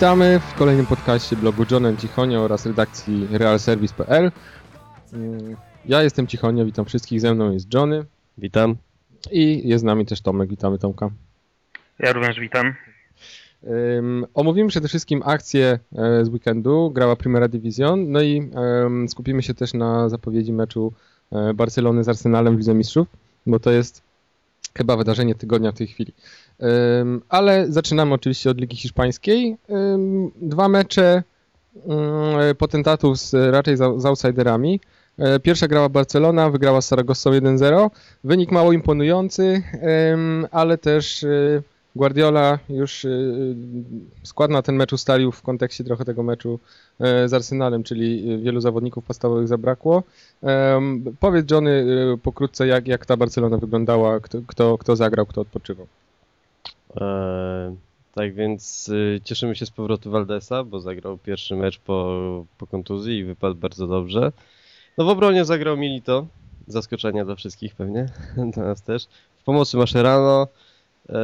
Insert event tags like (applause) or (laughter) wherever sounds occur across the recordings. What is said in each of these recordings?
Witamy w kolejnym podcaście blogu Johnem Cichonio oraz redakcji realservice.pl. Mm, Ja jestem Cichonio, witam wszystkich, ze mną jest Johnny Witam. i jest z nami też Tomek, witamy Tomka. Ja również witam. Ym, omówimy przede wszystkim akcję e, z weekendu, grała Primera Division, no i em, skupimy się też na zapowiedzi meczu e, Barcelony z Arsenalem w Lidze Mistrzów, bo to jest chyba wydarzenie tygodnia w tej chwili. Ale zaczynamy oczywiście od Ligi Hiszpańskiej. Dwa mecze potentatów z, raczej z, z outsiderami. E, Pierwsza grała Barcelona, wygrała z Saragossą 1-0. Wynik mało imponujący, ale też y, Guardiola już y, skład na ten mecz ustalił w kontekście trochę tego meczu e, z Arsenalem, czyli y, wielu zawodników podstawowych zabrakło. Powiedz Johnny pokrótce, jak, jak ta Barcelona wyglądała, kto, kto, kto zagrał, kto odpoczywał. E, tak więc y, cieszymy się z powrotu Valdesa, bo zagrał pierwszy mecz po, po kontuzji i wypadł bardzo dobrze. No w obronie zagrał Milito. Zaskoczenia dla wszystkich pewnie, (laughs) dla nas też. W pomocy Mascherano. E,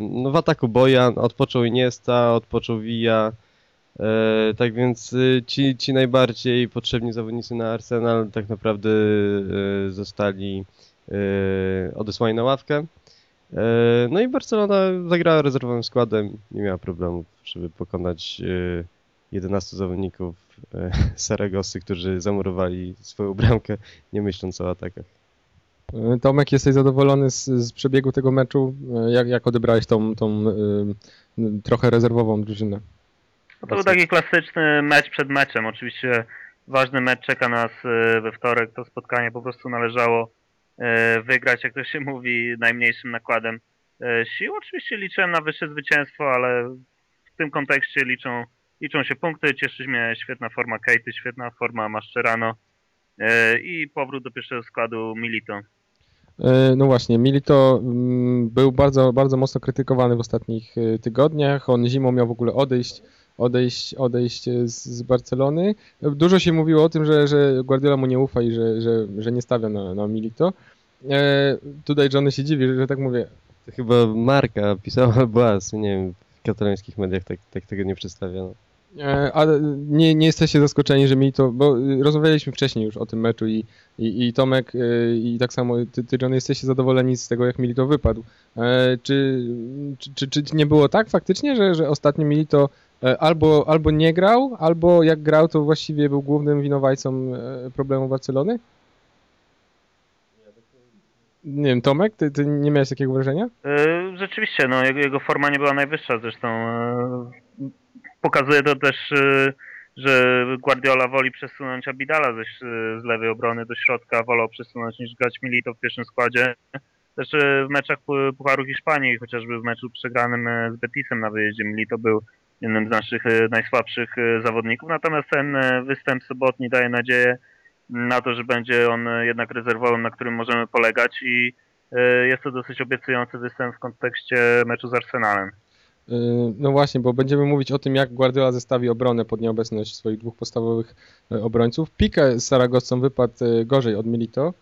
no w ataku Bojan, odpoczął Iniesta, odpoczął Villa. E, tak więc y, ci, ci najbardziej potrzebni zawodnicy na Arsenal tak naprawdę y, zostali odesłani na ławkę. E, No i Barcelona zagrała rezerwowym składem, nie miała problemów, żeby pokonać e, 11 zawodników e, (laughs) Saragossy, którzy zamurowali swoją bramkę, nie myśląc o atakach. E, Tomek, jesteś zadowolony z, z przebiegu tego meczu? E, Jak, jak odebrałeś tą, tą y, trochę rezerwową drużynę? No to był taki klasyczny mecz przed meczem. Oczywiście ważny mecz czeka nas e, we wtorek. To spotkanie po prostu należało e, wygrać, jak to się mówi, najmniejszym nakładem e, sił. Oczywiście liczyłem na wyższe zwycięstwo, ale w tym kontekście liczą, liczą się punkty. Cieszy mnie świetna forma Kejty, świetna forma Mascherano e, i powrót do pierwszego składu Milito. E, No właśnie, Milito mm, był bardzo, bardzo mocno krytykowany w ostatnich e, tygodniach. On zimą miał w ogóle odejść, odejść, odejść z, z Barcelony. Dużo się mówiło o tym, że, że Guardiola mu nie ufa i że, że, że nie stawia na, na Milito. E, tutaj Johnny się dziwi, że, że tak mówię. To chyba Marka pisała (laughs) albo As, nie wiem, w katalońskich mediach tak, tak tego nie przedstawiono. E, Ale nie, nie jesteście zaskoczeni, że Milito, bo y, rozmawialiśmy wcześniej już o tym meczu i, i, i Tomek y, i tak samo ty, ty John, jesteście zadowoleni z tego, jak Milito wypadł. E, Czy, czy, czy, czy nie było tak faktycznie, że, że ostatnio Milito albo, albo nie grał, albo jak grał, to właściwie był głównym winowajcą e, problemu Barcelony? Nie wiem, Tomek, ty, ty nie miałeś takiego wrażenia? E, Rzeczywiście, no, jego, jego forma nie była najwyższa, zresztą e, pokazuje to też, e, że Guardiola woli przesunąć Abidala ze, z lewej obrony do środka, wolał przesunąć niż grać Milito w pierwszym składzie. Też e, w meczach Pu- Pucharu Hiszpanii, chociażby w meczu przegranym e, z Betisem na wyjeździe, Milito był jednym z naszych e, najsłabszych e, zawodników, natomiast ten e, występ sobotni daje nadzieję na to, że będzie on jednak rezerwowym, na którym możemy polegać i jest to dosyć obiecujący występ w kontekście meczu z Arsenalem. No właśnie, bo będziemy mówić o tym, jak Guardiola zestawi obronę pod nieobecność swoich dwóch podstawowych obrońców. Pique z Saragossą wypadł gorzej od Milito.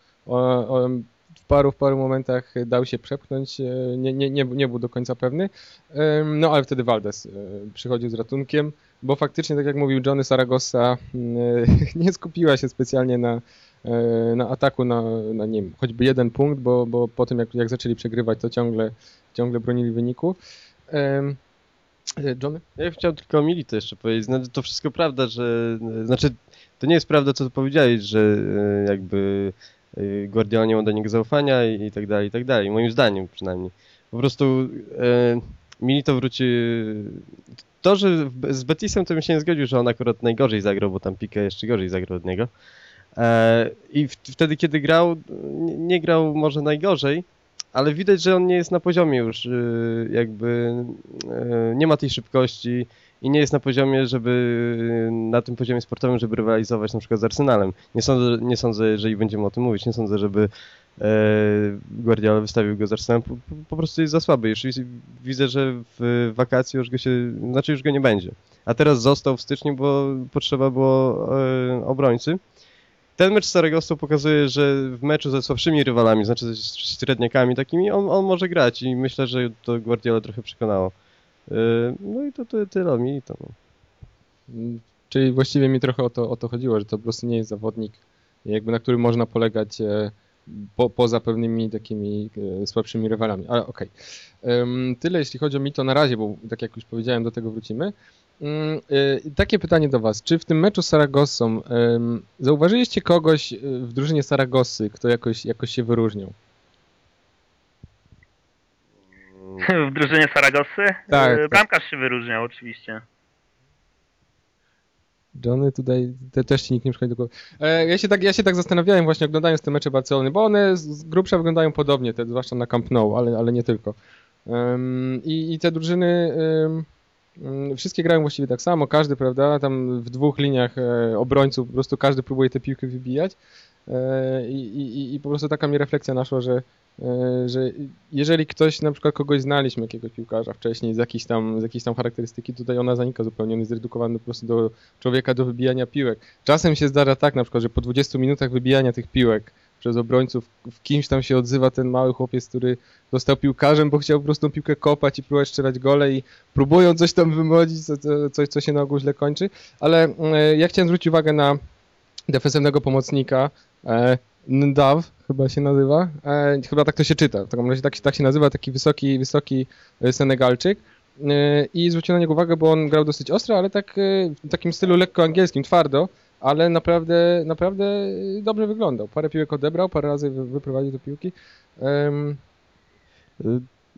W paru, w paru momentach dał się przepchnąć, y, nie, nie, nie, nie był do końca pewny. No ale wtedy Valdes y, przychodził z ratunkiem, bo faktycznie, tak jak mówił Johnny Saragossa, y, (laughs) nie skupiła się specjalnie na, na ataku na, na nie choćby jeden punkt, bo, bo po tym jak, jak zaczęli przegrywać, to ciągle, ciągle bronili wyniku. E, Johnny? Ja chciałem tylko o Milito jeszcze powiedzieć. No, to wszystko prawda, że. Znaczy, to nie jest prawda, co powiedziałeś, że e, jakby e, Guardiola nie ma do niego zaufania i, i tak dalej, i tak dalej. Moim zdaniem przynajmniej. Po prostu e, Milito wróci. To, że z Betisem to bym się nie zgodził, że on akurat najgorzej zagrał, bo tam Pique jeszcze gorzej zagrał od niego. E, I w, wtedy, kiedy grał, nie, nie grał może najgorzej, ale widać, że on nie jest na poziomie już, y, jakby y, nie ma tej szybkości i nie jest na poziomie, żeby na tym poziomie sportowym, żeby rywalizować na przykład z Arsenalem. Nie sądzę, nie sądzę jeżeli będziemy o tym mówić, nie sądzę, żeby e, Guardiola wystawił go z Arsenalem, po, po- prostu jest za słaby. Jest- widzę, że w wakacje już go się, znaczy już go nie będzie. A teraz został w styczniu, bo potrzeba było e, obrońcy. Ten mecz z Saragossą pokazuje, że w meczu ze słabszymi rywalami, znaczy ze średniakami takimi, on, on może grać i myślę, że to Guardiola trochę przekonało. No i to, to tyle mi to. No. Mm, Czyli właściwie mi trochę o to, o to chodziło, że to po prostu nie jest zawodnik, jakby na którym można polegać e, po, poza pewnymi takimi e, słabszymi rywalami. Ale okej. Em, Tyle jeśli chodzi o Mito na razie, bo tak jak już powiedziałem, do tego wrócimy. Mm, e, Takie pytanie do Was. Czy w tym meczu z Saragossą zauważyliście kogoś w drużynie Saragossy, kto jakoś, jakoś się wyróżniał? W drużynie Saragossy? Tak, E, tak. Bramkarz się wyróżniał oczywiście. Johnny tutaj te, też ci nikt nie przychodzi do głowy. E, ja, się tak, ja się tak zastanawiałem właśnie oglądając te mecze Barcelony, bo one z- z grubsza wyglądają podobnie, te, zwłaszcza na Camp Nou, ale, ale nie tylko. Em, i, I te drużyny mm, wszystkie grają właściwie tak samo, każdy, prawda, tam w dwóch liniach e, obrońców po prostu każdy próbuje te piłki wybijać. E, i, i, I po prostu taka mi refleksja naszła, że, że jeżeli ktoś, na przykład kogoś znaliśmy, jakiegoś piłkarza wcześniej z jakiejś tam, z jakiejś tam charakterystyki, tutaj ona zanika zupełnie, on jest zredukowany po prostu do człowieka do wybijania piłek. Czasem się zdarza tak na przykład, że po 20 minutach wybijania tych piłek przez obrońców w kimś tam się odzywa ten mały chłopiec, który został piłkarzem, bo chciał po prostu piłkę kopać i próbować strzelać gole i próbują coś tam wymodzić, co, co, coś, co się na ogół źle kończy. Ale e, ja chciałem zwrócić uwagę na defensywnego pomocnika e, Ndaw, chyba się nazywa. E, chyba tak to się czyta. W takim razie tak, się- tak się nazywa, taki wysoki, wysoki e, Senegalczyk. E, I zwróciłem na niego uwagę, bo on grał dosyć ostro, ale tak e, w takim stylu lekko angielskim, twardo, ale naprawdę, naprawdę dobrze wyglądał. Parę piłek odebrał, parę razy wy- wyprowadził do piłki.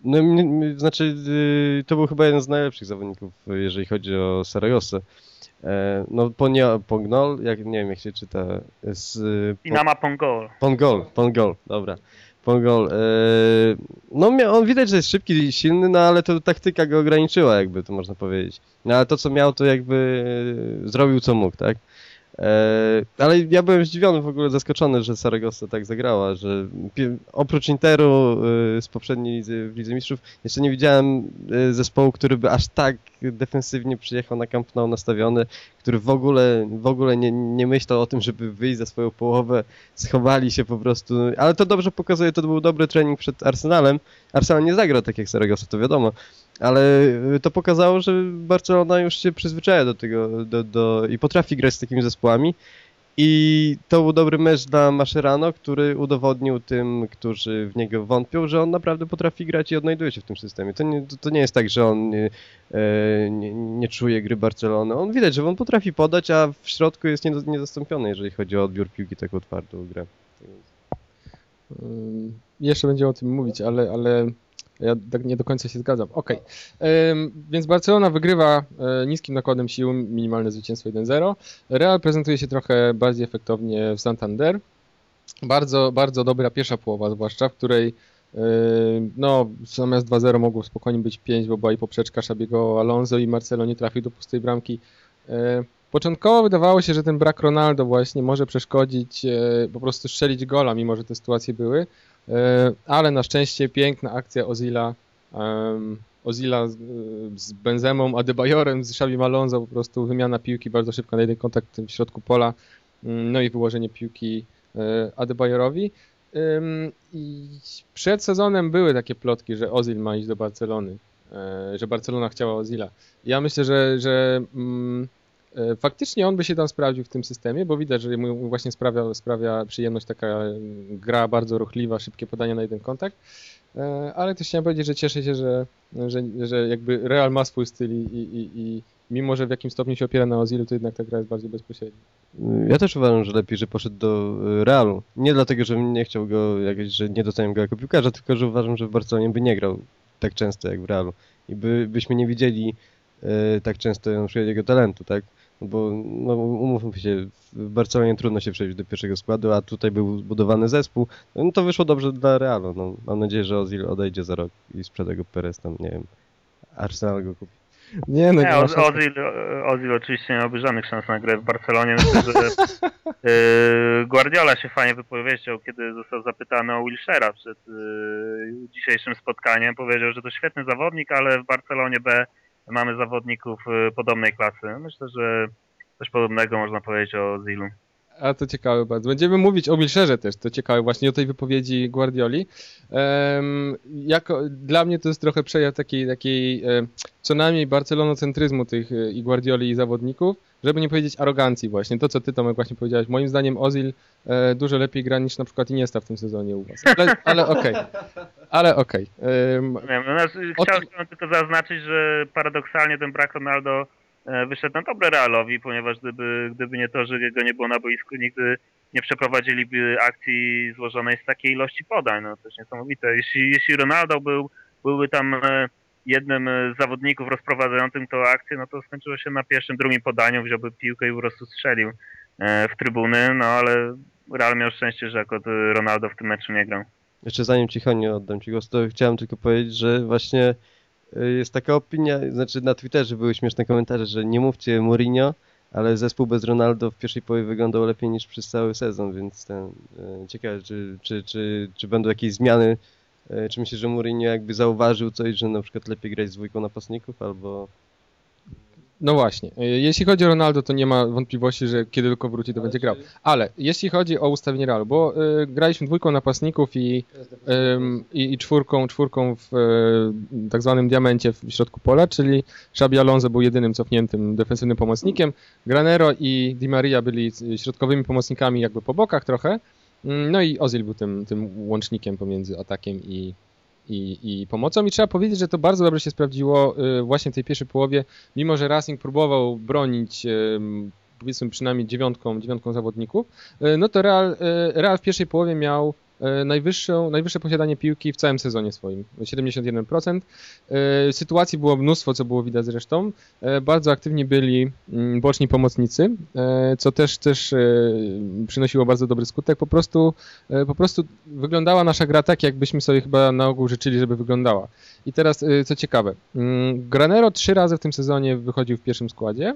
No, znaczy, to był chyba jeden z najlepszych zawodników, jeżeli chodzi o Saragosę. E, No, Ponia, Pongnol, jak, nie wiem jak się czyta, z, Inama Pongol. Pongol, Pongol, dobra. Pongol. E, no on widać, że jest szybki i silny, no ale to taktyka go ograniczyła, jakby to można powiedzieć. No ale to co miał, to jakby zrobił co mógł, tak? E, ale ja byłem zdziwiony, w ogóle zaskoczony, że Saragossa tak zagrała, że oprócz Interu e, z poprzedniej lidzy, w Lidze Mistrzów jeszcze nie widziałem e, zespołu, który by aż tak defensywnie przyjechał na Camp Nou nastawiony, który w ogóle, w ogóle nie, nie myślał o tym, żeby wyjść za swoją połowę, schowali się po prostu, ale to dobrze pokazuje, to był dobry trening przed Arsenalem. Arsenal nie zagrał tak jak Saragossa, to wiadomo, ale y, to pokazało, że Barcelona już się przyzwyczaja do tego do, do, i potrafi grać z takimi zespołami. I to był dobry mecz dla Mascherano, który udowodnił tym, którzy w niego wątpią, że on naprawdę potrafi grać i odnajduje się w tym systemie. To nie, to, to nie jest tak, że on y, e, nie, nie czuje gry Barcelony. On widać, że on potrafi podać, a w środku jest niezastąpiony, jeżeli chodzi o odbiór piłki, taką twardą grę. Jeszcze będziemy o tym mówić, ale, ale ja tak nie do końca się zgadzam. Okej. Ym, Więc Barcelona wygrywa e, niskim nakładem sił, minimalne zwycięstwo 1-0. Real prezentuje się trochę bardziej efektownie w Santander. Bardzo, bardzo dobra pierwsza połowa, zwłaszcza w której e, no, zamiast 2-0 mogło spokojnie być 5, bo była i poprzeczka Szabiego Alonso i Marcelo nie trafił do pustej bramki. E, Początkowo wydawało się, że ten brak Ronaldo właśnie może przeszkodzić, po prostu strzelić gola, mimo że te sytuacje były. E, ale na szczęście piękna akcja Ozila, Ozila z, Benzemą, Adebayorem, z Xabi Alonso, po prostu wymiana piłki, bardzo szybko na jeden kontakt w środku pola, mm, no i wyłożenie piłki e, Adebayorowi. I przed sezonem były takie plotki, że Ozil ma iść do Barcelony, e, że Barcelona chciała Ozila. Ja myślę, że, że mm, faktycznie on by się tam sprawdził w tym systemie, bo widać, że mu właśnie sprawia, sprawia przyjemność taka mm, gra bardzo ruchliwa, szybkie podania na jeden kontakt. E, Ale też chciałem powiedzieć, że cieszę się, że, że, że jakby Real ma swój styl i, i, i mimo, że w jakimś stopniu się opiera na Ozilu, to jednak ta gra jest bardziej bezpośrednia. Ja też uważam, że lepiej, że poszedł do y, Realu. Nie dlatego, że nie chciał go, jakoś, że nie doceniam go jako piłkarza, tylko że uważam, że w Barcelonie by nie grał tak często jak w Realu. I by, byśmy nie widzieli tak często na przykład jego talentu, tak? No Bo no, umówmy się, w Barcelonie trudno się przejść do pierwszego składu, a tutaj był zbudowany zespół. No to wyszło dobrze dla Realu. No, mam nadzieję, że Ozil odejdzie za rok i sprzeda go Perez tam, nie wiem, Arsenal go kupi. Nie, no Nie, Oz-. Ozil, Ozil oczywiście nie miałby żadnych szans na grę w Barcelonie. Myślę, że yy, (laughs) Guardiola się fajnie wypowiedział, kiedy został zapytany o Wilshera przed yy, dzisiejszym spotkaniem. Powiedział, że to świetny zawodnik, ale w Barcelonie B mamy zawodników yy, podobnej klasy. Myślę, że coś podobnego można powiedzieć o Ozilu. A to ciekawe bardzo. Będziemy mówić o Wilsherze też, to ciekawe właśnie o tej wypowiedzi Guardioli. Em, jako, dla mnie to jest trochę przejaw takiej, takiej co najmniej barcelonocentryzmu tych e, i Guardioli i zawodników, żeby nie powiedzieć arogancji właśnie. To, co ty Tomek właśnie powiedziałeś. Moim zdaniem Ozil e, dużo lepiej gra niż na przykład Iniesta w tym sezonie u was. Ale, okej. Ale okej. Em, Nie wiem, no, nas- O chciałem tym- tylko zaznaczyć, że paradoksalnie ten brak Ronaldo wyszedł na dobre Realowi, ponieważ gdyby, gdyby nie to, że go nie było na boisku, nigdy nie przeprowadziliby akcji złożonej z takiej ilości podań. No to jest niesamowite. Jeśli, jeśli Ronaldo był, byłby tam e, jednym e, z zawodników rozprowadzającym tą akcję, no to skończyło się na pierwszym, drugim podaniu, wziąłby piłkę i po prostu strzelił e, w trybuny, no ale Real miał szczęście, że akurat e, Ronaldo w tym meczu nie grał. Jeszcze zanim ci Honio oddam ci głos, to chciałem tylko powiedzieć, że właśnie jest taka opinia, znaczy na Twitterze były śmieszne komentarze, że nie mówcie Mourinho, ale zespół bez Ronaldo w pierwszej połowie wyglądał lepiej niż przez cały sezon, więc ten, y, ciekawe, czy, czy, czy, czy będą jakieś zmiany, y, czy myślisz, że Mourinho jakby zauważył coś, że na przykład lepiej grać z dwójką napastników, albo... No właśnie. E, Jeśli chodzi o Ronaldo, to nie ma wątpliwości, że kiedy tylko wróci, to będzie grał. Ale jeśli chodzi o ustawienie Realu, bo y, graliśmy dwójką napastników i, i, i czwórką, czwórką w y, tak zwanym diamencie w środku pola, czyli Xabi Alonso był jedynym cofniętym defensywnym pomocnikiem, Granero i Di Maria byli y, środkowymi pomocnikami jakby po bokach trochę, Mm, no i Ozil był tym, tym łącznikiem pomiędzy atakiem i, i, i pomocą. I trzeba powiedzieć, że to bardzo dobrze się sprawdziło y, właśnie w tej pierwszej połowie, mimo że Racing próbował bronić ym, powiedzmy przynajmniej dziewiątką, dziewiątką zawodników, y, no to Real, y, Real w pierwszej połowie miał y, najwyższą, najwyższe posiadanie piłki w całym sezonie swoim, 71%. Y, Sytuacji było mnóstwo, co było widać zresztą. Y, Bardzo aktywni byli mm, boczni pomocnicy, co też, też przynosiło bardzo dobry skutek. Po prostu, po prostu wyglądała nasza gra tak, jakbyśmy sobie chyba na ogół życzyli, żeby wyglądała. I teraz, co ciekawe, mm, Granero trzy razy w tym sezonie wychodził w pierwszym składzie.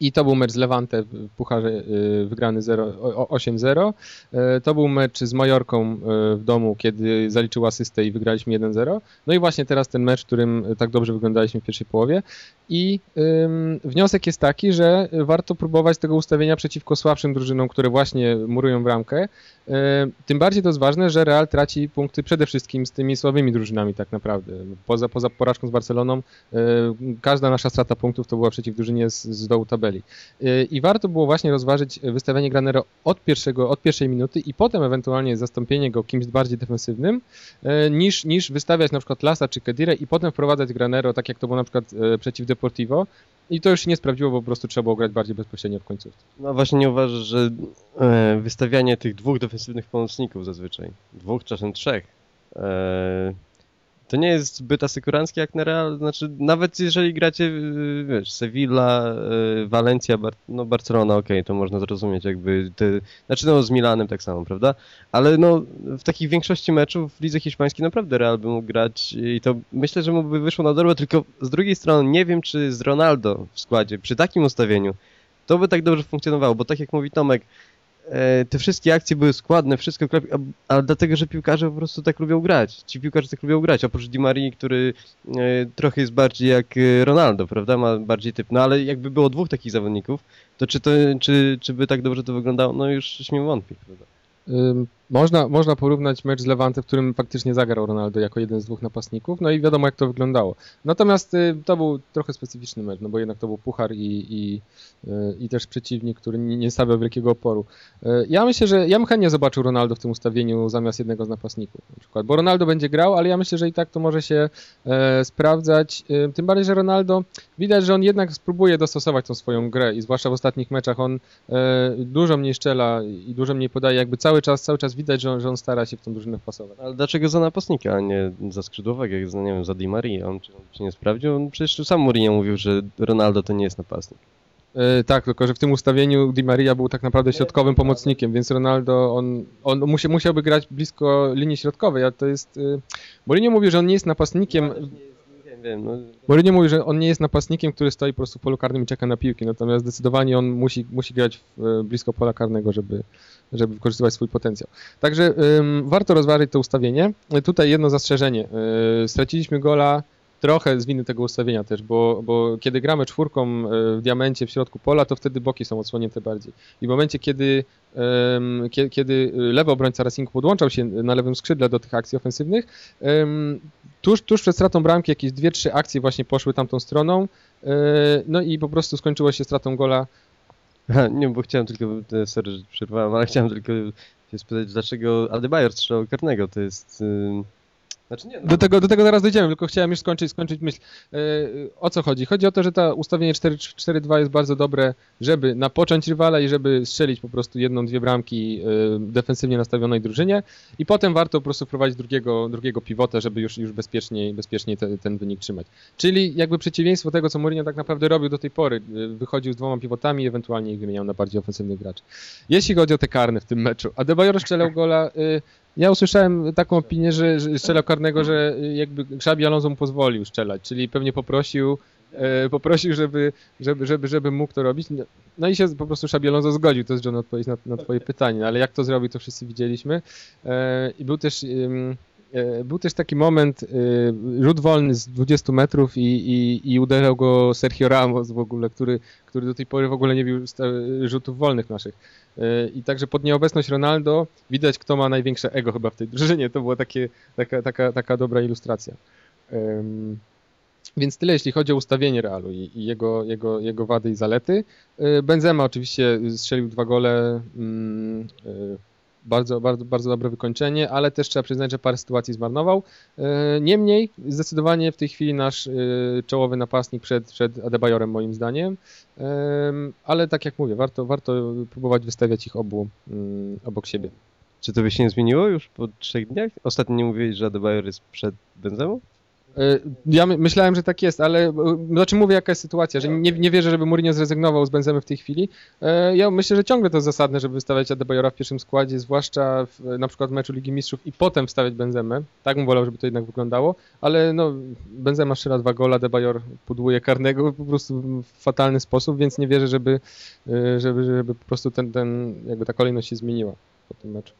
I to był mecz z Levante w Pucharze y, wygrany 0, o- o- 8-0. Y, To był mecz z Majorką y, w domu, kiedy zaliczył asystę i wygraliśmy 1-0. No i właśnie teraz ten mecz, w którym tak dobrze wyglądaliśmy w pierwszej połowie. I ym, wniosek jest taki, że warto próbować tego ustawienia przeciwko słabszym drużynom, które właśnie murują bramkę. Tym bardziej to jest ważne, że Real traci punkty przede wszystkim z tymi słabymi drużynami tak naprawdę. Poza, poza porażką z Barceloną, każda nasza strata punktów to była przeciw drużynie z, z dołu tabeli. Y, I warto było właśnie rozważyć wystawianie Granero od, pierwszego, od pierwszej minuty i potem ewentualnie zastąpienie go kimś bardziej defensywnym, y, niż, niż wystawiać na przykład Lasa czy Kedire i potem wprowadzać Granero, tak jak to było na przykład y, przeciw Deportivo. I to już się nie sprawdziło, bo po prostu trzeba było grać bardziej bezpośrednio w końcówce. No właśnie nie uważasz, że e, wystawianie tych dwóch defensywnych pomocników zazwyczaj, dwóch, czasem trzech, e, to nie jest zbyt asykuranckie jak na Real? Znaczy, nawet jeżeli gracie, e, wiesz, Sevilla, e, Valencia, Bar no Barcelona, okej, to można zrozumieć jakby, te, znaczy no z Milanem tak samo, prawda? Ale no w takiej większości meczów w lidze hiszpańskiej naprawdę Real by mógł grać i to myślę, że mu by wyszło na dobre, tylko z drugiej strony nie wiem, czy z Ronaldo w składzie, przy takim ustawieniu, to by tak dobrze funkcjonowało, bo tak jak mówi Tomek, te wszystkie akcje były składne, wszystko klep, a- ale dlatego, że piłkarze po prostu tak lubią grać. Ci piłkarze tak lubią grać, oprócz Di Marii, który e, trochę jest bardziej jak e, Ronaldo, prawda? Ma bardziej typ. No ale jakby było dwóch takich zawodników, to czy, to, czy, czy by tak dobrze to wyglądało? No już śmiem wątpić, prawda? Można, można porównać mecz z Levante, w którym faktycznie zagrał Ronaldo jako jeden z dwóch napastników, no i wiadomo jak to wyglądało. Natomiast y, to był trochę specyficzny mecz, no bo jednak to był puchar i, i, y, i też przeciwnik, który nie, stawiał wielkiego oporu. Y, Ja myślę, że ja bym chętnie zobaczył Ronaldo w tym ustawieniu zamiast jednego z napastników na przykład, bo Ronaldo będzie grał, ale ja myślę, że i tak to może się e, sprawdzać, tym bardziej, że Ronaldo widać, że on jednak spróbuje dostosować tą swoją grę i zwłaszcza w ostatnich meczach on e, dużo mniej szczela i dużo mniej podaje, jakby cały czas, cały czas widać, że on, że on stara się w tą drużynę wpasować. Ale dlaczego za napastnika, a nie za skrzydłowego, jak za, nie wiem, za Di Maria? On, czy on się nie sprawdził? On przecież sam Mourinho mówił, że Ronaldo to nie jest napastnik. E, tak, tylko że w tym ustawieniu Di Maria był tak naprawdę środkowym pomocnikiem, więc Ronaldo, on, on musi, musiałby grać blisko linii środkowej, a to jest... E, Mourinho mówił, że on nie jest napastnikiem, Wiem, no, Mourinho mówi, że on nie jest napastnikiem, który stoi po prostu w polu karnym i czeka na piłki, natomiast zdecydowanie on musi, musi grać w, e, blisko pola karnego, żeby, żeby wykorzystywać swój potencjał. Także ym, warto rozważyć to ustawienie. Tutaj jedno zastrzeżenie. E, straciliśmy gola trochę z winy tego ustawienia też, bo, bo kiedy gramy czwórką e, w diamencie w środku pola, to wtedy boki są odsłonięte bardziej. I w momencie, kiedy, kiedy lewy obrońca Racingu podłączał się na lewym skrzydle do tych akcji ofensywnych, tuż, tuż przed stratą bramki jakieś dwie, trzy akcje właśnie poszły tamtą stroną, e, no i po prostu skończyło się stratą gola nie, bo chciałem tylko, e, sorry, że przerwałem, ale chciałem tylko się spytać, dlaczego Adebayor strzelał karnego, to jest... ym, Znaczy nie, no, Do tego, do tego zaraz dojdziemy, tylko chciałem już skończyć, skończyć myśl. E, o co chodzi? Chodzi o to, że to ustawienie 4-4-2 jest bardzo dobre, żeby napocząć rywala i żeby strzelić po prostu jedną, dwie bramki e, defensywnie nastawionej drużynie i potem warto po prostu wprowadzić drugiego, drugiego pivota, żeby już, już bezpieczniej, bezpieczniej te, ten wynik trzymać. Czyli jakby przeciwieństwo tego, co Mourinho tak naprawdę robił do tej pory. E, Wychodził z dwoma pivotami i ewentualnie ich wymieniał na bardziej ofensywnych graczy. Jeśli chodzi o te karne w tym meczu, Adebayor strzelał gola... ja usłyszałem taką opinię, że, że strzelał karnego, że jakby Xabi Alonso mu pozwolił strzelać, czyli pewnie poprosił, e, poprosił, żeby, żeby, żeby, żeby mógł to robić. No, No i się po prostu Xabi Alonso zgodził, to jest John odpowiedź na, na twoje pytanie, ale jak to zrobił, to wszyscy widzieliśmy. E, I był też, e, był też taki moment, e, rzut wolny z 20 metrów i, i, i uderzał go Sergio Ramos w ogóle, który, który do tej pory w ogóle nie bił rzutów wolnych naszych. E, I także pod nieobecność Ronaldo widać, kto ma największe ego chyba w tej drużynie. To była takie, taka, taka, taka dobra ilustracja. Więc tyle, jeśli chodzi o ustawienie Realu i, i jego, jego, jego wady i zalety. E, Benzema oczywiście strzelił dwa gole. E, Bardzo, bardzo, bardzo dobre wykończenie, ale też trzeba przyznać, że parę sytuacji zmarnował. E, Niemniej, zdecydowanie w tej chwili nasz e, czołowy napastnik przed, przed Adebayorem moim zdaniem. Em, Ale tak jak mówię, warto, warto próbować wystawiać ich obu mm, obok siebie. czy to by się nie zmieniło już po trzech dniach? Ostatnio nie mówiłeś, że Adebayor jest przed Benzemą? E, Ja my, myślałem, że tak jest, ale znaczy mówię jaka jest sytuacja, że nie, nie wierzę, żeby Mourinho zrezygnował z Benzemy w tej chwili. E, Ja myślę, że ciągle to jest zasadne, żeby wystawiać Adebayora w pierwszym składzie, zwłaszcza w, na przykład w meczu Ligi Mistrzów i potem wstawiać Benzemę. Tak bym wolał, żeby to jednak wyglądało, ale no Benzema strzela dwa gola, Adebayor pudłuje karnego po prostu w fatalny sposób, więc nie wierzę, żeby, żeby, żeby po prostu ten, ten, jakby ta kolejność się zmieniła po tym meczu.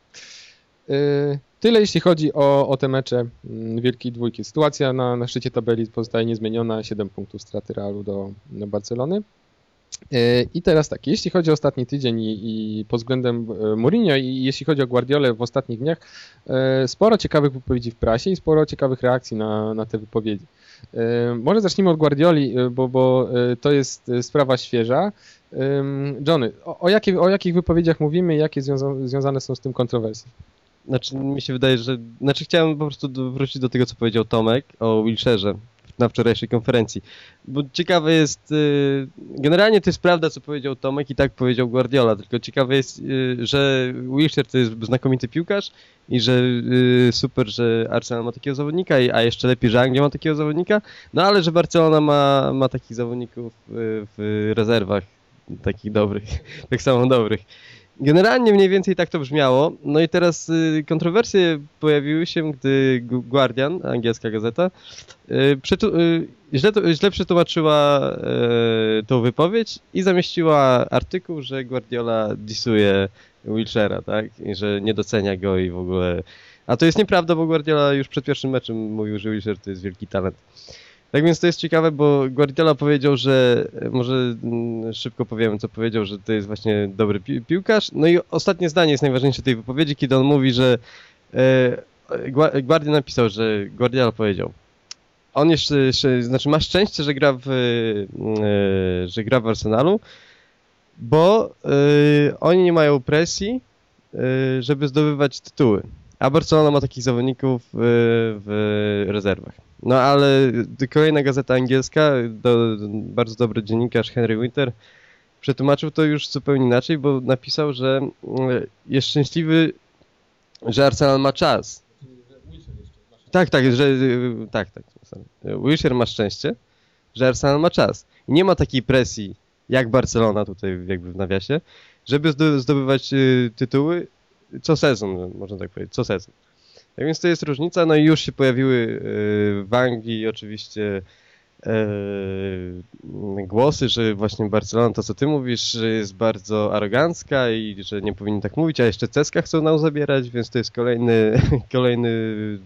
E, Tyle jeśli chodzi o, o te mecze mm, Wielkiej Dwójki. Sytuacja na, na szczycie tabeli pozostaje niezmieniona, 7 punktów straty Realu do, do Barcelony. E, I teraz tak, jeśli chodzi o ostatni tydzień i, i pod względem e, Mourinho i jeśli chodzi o Guardiolę w ostatnich dniach, e, sporo ciekawych wypowiedzi w prasie i sporo ciekawych reakcji na, na te wypowiedzi. E, Może zacznijmy od Guardioli, bo, bo to jest sprawa świeża. Johnny, o, o, jakie, o jakich wypowiedziach mówimy i jakie związa, związane są z tym kontrowersje? Znaczy, mi się wydaje, że... Znaczy, chciałem po prostu wrócić do tego, co powiedział Tomek o Wilsherze na wczorajszej konferencji. Bo ciekawe jest... y, Generalnie to jest prawda, co powiedział Tomek i tak powiedział Guardiola, tylko ciekawe jest, y, że Wilshere to jest znakomity piłkarz i że y, super, że Arsenal ma takiego zawodnika, i- a jeszcze lepiej, że Anglia ma takiego zawodnika, no ale że Barcelona ma, ma takich zawodników w rezerwach, takich dobrych, (laughs) tak samo dobrych. Generalnie mniej więcej tak to brzmiało. No i teraz y, kontrowersje pojawiły się, gdy Gu- Guardian, angielska gazeta, y, y, źle, źle przetłumaczyła tą wypowiedź i zamieściła artykuł, że Guardiola disuje Wilshera, tak? I że nie docenia go i w ogóle... A to jest nieprawda, bo Guardiola już przed pierwszym meczem mówił, że Wilshere to jest wielki talent. Tak więc to jest ciekawe, bo Guardiola powiedział, że może mm, szybko powiemy, co powiedział, że to jest właśnie dobry pi piłkarz. No i ostatnie zdanie jest najważniejsze tej wypowiedzi, kiedy on mówi, że e, napisał, że Guardiola powiedział. On jeszcze, jeszcze, znaczy ma szczęście, że gra w, e, że gra w Arsenalu, bo e, oni nie mają presji, e, żeby zdobywać tytuły. A Barcelona ma takich zawodników e, w rezerwach. No ale kolejna gazeta angielska, do, bardzo dobry dziennikarz Henry Winter przetłumaczył to już zupełnie inaczej, bo napisał, że mm, jest szczęśliwy, że Arsenal ma czas. Tak, tak, że tak, tak. Wilshere ma szczęście, że Arsenal ma czas. I nie ma takiej presji jak Barcelona tutaj jakby w nawiasie, żeby zdo- zdobywać y, tytuły co sezon, można tak powiedzieć, co sezon. Tak więc to jest różnica, no i już się pojawiły y, w Anglii oczywiście e, głosy, że właśnie Barcelona, to co ty mówisz, jest bardzo arogancka i że nie powinni tak mówić, a jeszcze Ceska chcą nam zabierać, więc to jest kolejny, (laughs) kolejny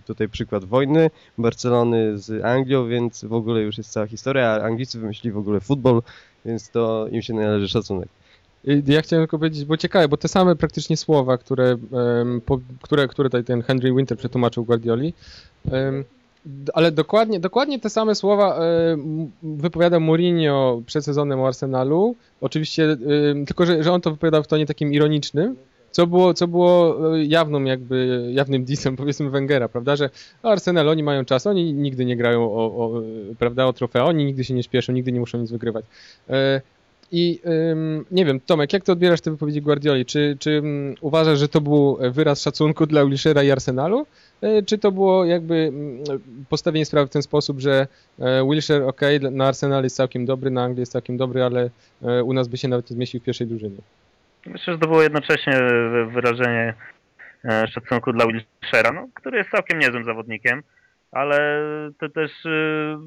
tutaj przykład wojny Barcelony z Anglią, więc w ogóle już jest cała historia, a Anglicy wymyślili w ogóle futbol, więc to im się należy szacunek. Y, Ja chciałem tylko powiedzieć, bo ciekawe, bo te same praktycznie słowa, które, które, które tutaj ten Henry Winter przetłumaczył Guardioli, ale dokładnie, dokładnie te same słowa em, wypowiadał Mourinho przed sezonem o Arsenalu. Oczywiście, em, tylko że, że on to wypowiadał w tonie takim ironicznym, co było, co było e, jawną jakby, jawnym disem powiedzmy Wengera, prawda, że Arsenal, oni mają czas, oni nigdy nie grają o, o, prawda, o trofea, oni nigdy się nie śpieszą, nigdy nie muszą nic wygrywać. I ym, nie wiem, Tomek, jak ty odbierasz te wypowiedzi Guardioli? Czy, czy uważasz, że to był wyraz szacunku dla Wilshera i Arsenalu? E, Czy to było jakby postawienie sprawy w ten sposób, że e, Wilshere, ok, na Arsenal jest całkiem dobry, na Anglię jest całkiem dobry, ale e, u nas by się nawet nie zmieścił w pierwszej drużynie? Myślę, że to było jednocześnie wy- wyrażenie e, szacunku dla Wilshera, no, który jest całkiem niezłym zawodnikiem, ale to też e,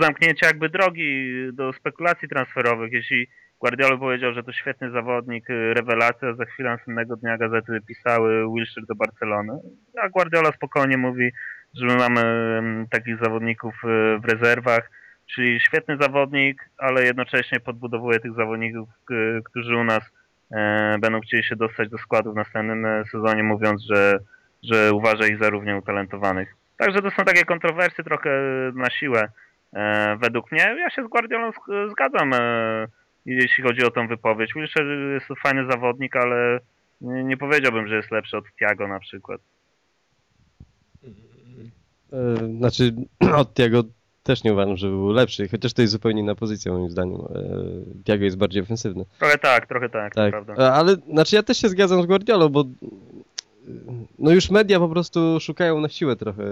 zamknięcie jakby drogi do spekulacji transferowych. Jeśli Guardiola powiedział, że to świetny zawodnik, e, rewelacja, za chwilę następnego dnia gazety pisały Wilshere do Barcelony, a Guardiola spokojnie mówi, że my mamy takich zawodników e, w rezerwach, czyli świetny zawodnik, ale jednocześnie podbudowuje tych zawodników, k- którzy u nas będą chcieli się dostać do składu w następnym sezonie, mówiąc, że, że uważa ich za równie utalentowanych. Także to są takie kontrowersje trochę na siłę. Według mnie, ja się z Guardiolą zgadzam, jeśli chodzi o tą wypowiedź. Wilshere jest to fajny zawodnik, ale nie, nie powiedziałbym, że jest lepszy od Thiago na przykład. E, Znaczy, (clears throat) od Tiago też nie uważam, że był lepszy, chociaż to jest zupełnie inna pozycja moim zdaniem. E, Tiago jest bardziej ofensywny. Trochę tak, trochę tak, Tak, prawda. E, ale znaczy ja też się zgadzam z Guardiolą, bo e, no już media po prostu szukają na siłę trochę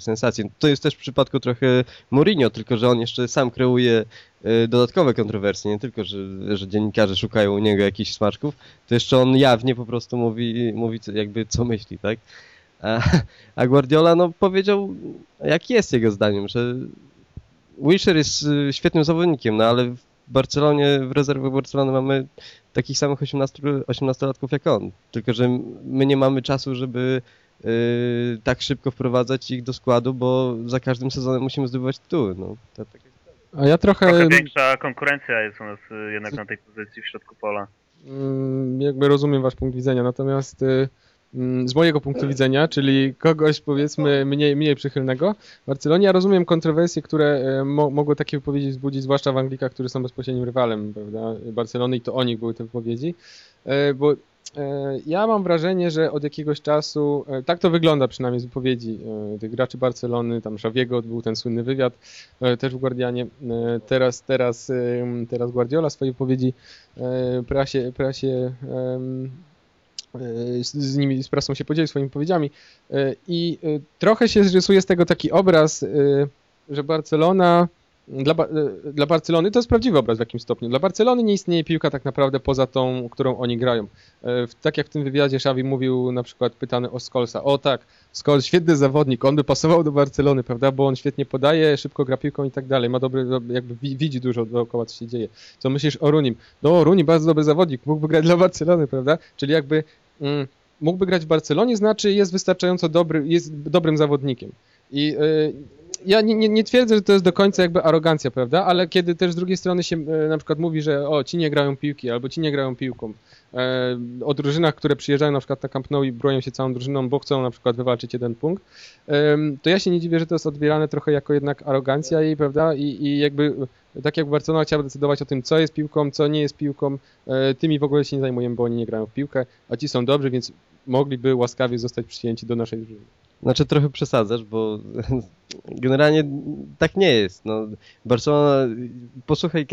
sensacji. To jest też w przypadku trochę Mourinho, tylko że on jeszcze sam kreuje e, dodatkowe kontrowersje, nie tylko, że, że dziennikarze szukają u niego jakichś smaczków, to jeszcze on jawnie po prostu mówi, mówi jakby co myśli, tak? A, a Guardiola no powiedział jak jest jego zdaniem, że Wilshere jest e, świetnym zawodnikiem, no ale w Barcelonie, w rezerwie Barcelony mamy takich samych 18, 18-latków jak on. Tylko, że my nie mamy czasu, żeby yy, tak szybko wprowadzać ich do składu, bo za każdym sezonem musimy zdobywać tytuły. No, to, tak jest. A ja trochę, Trochę większa konkurencja jest u nas e, jednak na tej pozycji w środku pola. mm, jakby rozumiem wasz punkt widzenia, natomiast y, z mojego punktu widzenia, czyli kogoś powiedzmy mniej, mniej przychylnego w Barcelonie, ja rozumiem kontrowersje, które y, mo mogły takie wypowiedzi wzbudzić, zwłaszcza w Anglikach, którzy są bezpośrednim rywalem prawda, Barcelony i to o nich były te wypowiedzi, y, bo y, ja mam wrażenie, że od jakiegoś czasu, tak to wygląda przynajmniej z wypowiedzi tych graczy Barcelony, tam Xaviego był ten słynny wywiad, też w Guardianie, teraz, teraz, teraz Guardiola swoje wypowiedzi e, prasie, prasie e, z, z nimi, z prasą się podzielił swoimi powiedziami E, i e, trochę się rysuje z tego taki obraz, e, że Barcelona dla, e, dla Barcelony to jest prawdziwy obraz w jakimś stopniu. Dla Barcelony nie istnieje piłka tak naprawdę poza tą, którą oni grają. E, Tak jak w tym wywiadzie Xavi mówił na przykład pytany o Skolsa. O tak, Scholes świetny zawodnik, on by pasował do Barcelony, prawda, bo on świetnie podaje, szybko gra piłką i tak dalej. Ma dobry, jakby wi- widzi dużo dookoła, co się dzieje. Co myślisz o Runim? No, Rooney bardzo dobry zawodnik, mógłby grać dla Barcelony, prawda? Czyli jakby mógłby grać w Barcelonie, znaczy jest wystarczająco dobry, jest dobrym zawodnikiem. I y, ja nie, nie, nie twierdzę, że to jest do końca jakby arogancja, prawda? Ale kiedy też z drugiej strony się y, na przykład mówi, że o, ci nie grają piłki, albo ci nie grają piłką. E, o drużynach, które przyjeżdżają na przykład na Camp Nou i bronią się całą drużyną, bo chcą na przykład wywalczyć jeden punkt, to ja się nie dziwię, że to jest odbierane trochę jako jednak arogancja jej, prawda? I, i jakby tak jak Barcelona chciała decydować o tym, co jest piłką, co nie jest piłką, e, tymi w ogóle się nie zajmujemy, bo oni nie grają w piłkę, a ci są dobrzy, więc mogliby łaskawie zostać przyjęci do naszej drużyny. Znaczy trochę przesadzasz, bo (laughs) generalnie tak nie jest. No, Barcelona, posłuchaj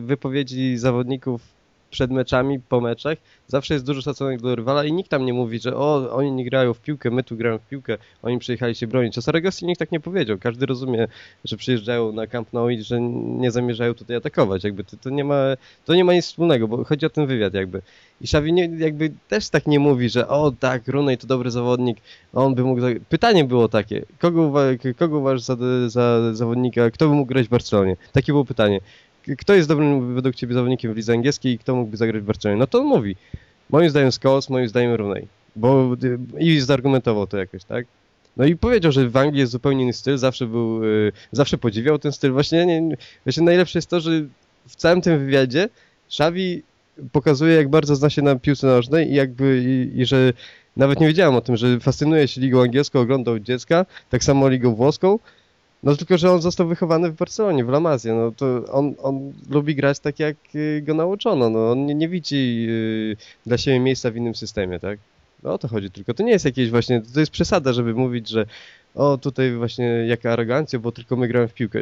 wypowiedzi zawodników przed meczami, po meczach, zawsze jest dużo szacunek do rywala i nikt tam nie mówi, że o, oni nie grają w piłkę, my tu gramy w piłkę, oni przyjechali się bronić. O Saragosi nikt tak nie powiedział. Każdy rozumie, że przyjeżdżają na Camp Nou i że nie zamierzają tutaj atakować. Jakby to, to, nie ma, to nie ma nic wspólnego, bo chodzi o ten wywiad jakby. I Xavi nie, jakby też tak nie mówi, że o tak, Runej to dobry zawodnik, on by mógł... Pytanie było takie, kogo, kogo uważasz za, za zawodnika, kto by mógł grać w Barcelonie? Takie było pytanie. Kto jest dobrym według Ciebie zawodnikiem w lidze angielskiej i kto mógłby zagrać w Barcelonie? No to on mówi. Moim zdaniem Scholes, moim zdaniem Rooney. Bo i zargumentował to jakoś, tak? No i powiedział, że w Anglii jest zupełnie inny styl, zawsze był, y, zawsze podziwiał ten styl. Właśnie, nie, właśnie najlepsze jest to, że w całym tym wywiadzie Xavi pokazuje, jak bardzo zna się na piłce nożnej i jakby, i, i że nawet nie wiedziałem o tym, że fascynuje się ligą angielską, oglądał dziecka, tak samo ligą włoską, no tylko, że on został wychowany w Barcelonie, w La Masie, no to on, on lubi grać tak, jak y, go nauczono, no on nie, nie widzi y, dla siebie miejsca w innym systemie, tak? No o to chodzi tylko. To nie jest jakieś właśnie, to jest przesada, żeby mówić, że o tutaj właśnie jaka arogancja, bo tylko my gramy w piłkę.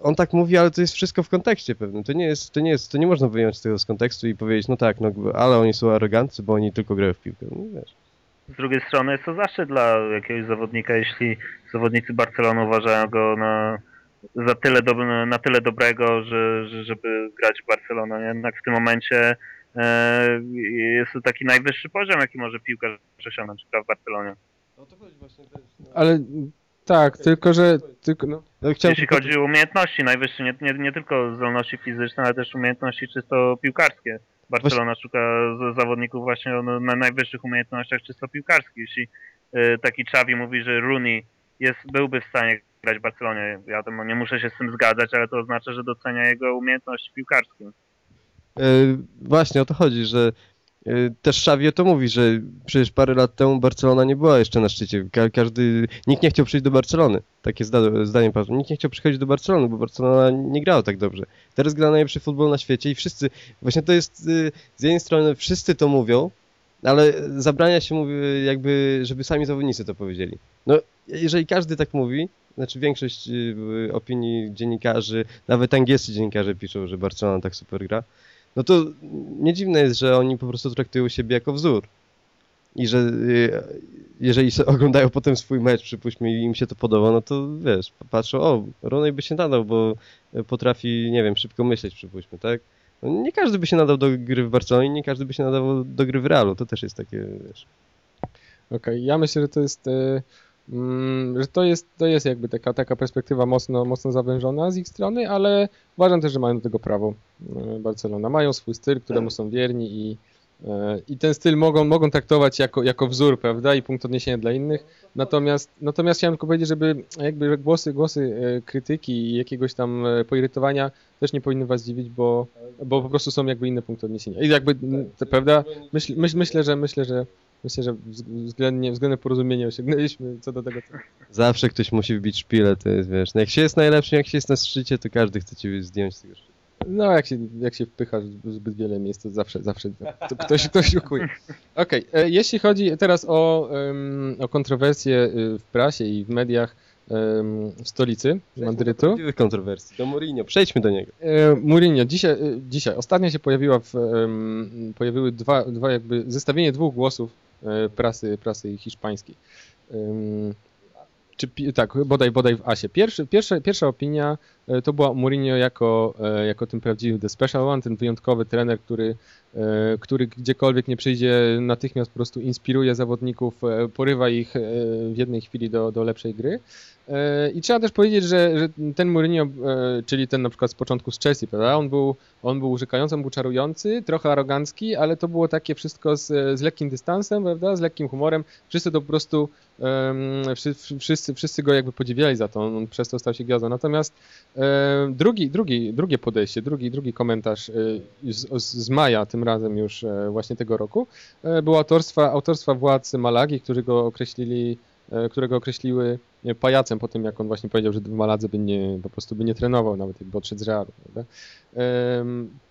On tak mówi, ale to jest wszystko w kontekście pewnym. To nie jest, to nie jest, to nie można wyjąć tego z kontekstu i powiedzieć, no tak, no ale oni są arogancy, bo oni tylko grają w piłkę. No, wiesz. Z drugiej strony jest to zaszczyt dla jakiegoś zawodnika, jeśli zawodnicy Barcelony uważają go na, za tyle do, na tyle dobrego, że, że, żeby grać w Barcelonie. Jednak w tym momencie e, jest to taki najwyższy poziom, jaki może piłkarz osiągnąć gra w Barcelonie. No to właśnie też. Ale tak, tylko że... Tylko, no. No, chciałem Jeśli chodzi o umiejętności najwyższe, nie, nie, nie tylko zdolności fizyczne, ale też umiejętności czysto piłkarskie. Barcelona szuka zawodników właśnie o na najwyższych umiejętnościach czysto piłkarskich. Jeśli e, taki Xavi mówi, że Rooney jest, byłby w stanie grać w Barcelonie, ja tam nie muszę się z tym zgadzać, ale to oznacza, że docenia jego umiejętności piłkarskie. E, właśnie o to chodzi, że też Xavi to mówi, że przecież parę lat temu Barcelona nie była jeszcze na szczycie. Ka każdy, nikt nie chciał przyjść do Barcelony. Takie zda zdanie padło. Nikt nie chciał przychodzić do Barcelony, bo Barcelona nie grała tak dobrze. Teraz gra najlepszy futbol na świecie i wszyscy, właśnie to jest y, z jednej strony wszyscy to mówią, ale zabrania się mówi jakby, żeby sami zawodnicy to powiedzieli. No, jeżeli każdy tak mówi, znaczy większość y, opinii dziennikarzy, nawet angielscy dziennikarze piszą, że Barcelona tak super gra, no to nie dziwne jest, że oni po prostu traktują siebie jako wzór. I że y, jeżeli oglądają potem swój mecz, przypuśćmy, i im się to podoba, no to wiesz, patrzą, o, Ronej by się nadał, bo potrafi, nie wiem, szybko myśleć, przypuśćmy, tak? No, nie każdy by się nadał do gry w Barcelonie, nie każdy by się nadał do gry w Realu, to też jest takie, wiesz... Okej, ja myślę, że to jest, e, że to jest, to jest jakby taka, taka perspektywa mocno, mocno zawężona z ich strony, ale uważam też, że mają do tego prawo e, Barcelona. Mają swój styl, któremu są wierni i, e, i ten styl mogą, mogą traktować jako, jako wzór, prawda, i punkt odniesienia dla innych. Natomiast, natomiast chciałem tylko powiedzieć, żeby jakby głosy, głosy e, krytyki i jakiegoś tam poirytowania też nie powinny was dziwić, bo, bo po prostu są jakby inne punkty odniesienia. I jakby, to, prawda, myśl, myśl, myślę, że myślę, że Myślę, że wz- względnie, względne porozumienie osiągnęliśmy co do tego. Co... Zawsze ktoś musi wbić szpilę, to jest, wiesz, no jak się jest najlepszym, jak się jest na szczycie, to każdy chce cię zdjąć z tego szczytu. No, jak się, jak się wpychasz w zbyt wiele miejsc, to zawsze, zawsze to ktoś, ktoś ukuje. Okej, e, jeśli chodzi teraz o, em, o kontrowersje y, w prasie i w mediach w stolicy Madrytu. Prawdziwych kontrowersji. Do Mourinho, przejdźmy do niego. E, Mourinho, dzisiaj, e, dzisiaj, ostatnio się pojawiła w, em, pojawiły dwa, dwa jakby, zestawienie dwóch głosów prasy, prasy hiszpańskiej. Czy, tak, bodaj, bodaj w Asie. Pierwszy, pierwsza, pierwsza opinia e, to była Mourinho jako, e, jako ten prawdziwy The Special One, ten wyjątkowy trener, który, e, który gdziekolwiek nie przyjdzie, natychmiast po prostu inspiruje zawodników, e, porywa ich e, w jednej chwili do, do lepszej gry. E, I trzeba też powiedzieć, że, że ten Mourinho, e, czyli ten na przykład z początku z Chelsea, prawda? On był, on był urzekający, on był czarujący, trochę arogancki, ale to było takie wszystko z, z lekkim dystansem, prawda? Z lekkim humorem. Wszyscy to po prostu, em, wszyscy, wszyscy, go jakby podziwiali za to, on przez to stał się gwiazdą. Natomiast e, drugi, drugi, drugie podejście, drugi, drugi komentarz e, z, z maja, tym razem już e, właśnie tego roku, e, był autorstwa, autorstwa władz Malagi, określili e, które go określiły pajacem po tym, jak on właśnie powiedział, że Maladze by nie, po prostu by nie trenował, nawet jakby odszedł z Realu. Prawda?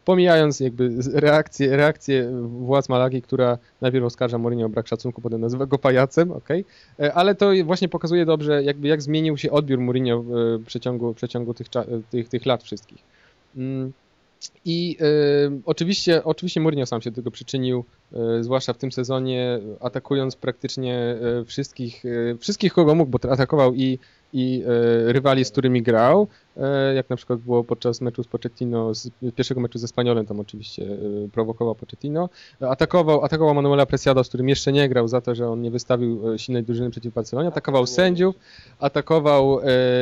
Pomijając jakby reakcję, reakcję władz Malagi, która najpierw oskarża Mourinho o brak szacunku, potem nazywa go pajacem, okej, E, ale to właśnie pokazuje dobrze, jakby jak zmienił się odbiór Mourinho w e, przeciągu, w przeciągu tych, tych, tych lat wszystkich. I e, oczywiście, oczywiście Mourinho sam się do tego przyczynił, e, zwłaszcza w tym sezonie, atakując praktycznie e, wszystkich, wszystkich kogo mógł, bo atakował i, i e, rywali, z którymi grał, e, jak na przykład było podczas meczu z Pochettino, z pierwszego meczu ze Spaniolem, tam oczywiście e, prowokował Pochettino, atakował, atakował Manuela Preciado, z którym jeszcze nie grał za to, że on nie wystawił silnej drużyny przeciw Barcelonie, atakował sędziów, atakował,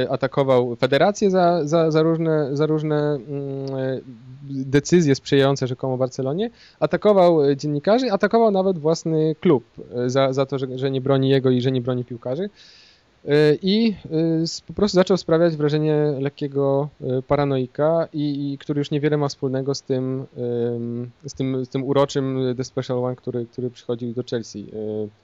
atakował federację za, za, za różne, za różne mm, decyzje sprzyjające rzekomo Barcelonie, atakował dziennikarzy, atakował nawet własny klub za, za to, że, że nie broni jego i że nie broni piłkarzy. E, I e, po prostu zaczął sprawiać wrażenie lekkiego e, paranoika, i, i który już niewiele ma wspólnego z tym, z tym, z tym uroczym The Special One, który, który przychodził do Chelsea.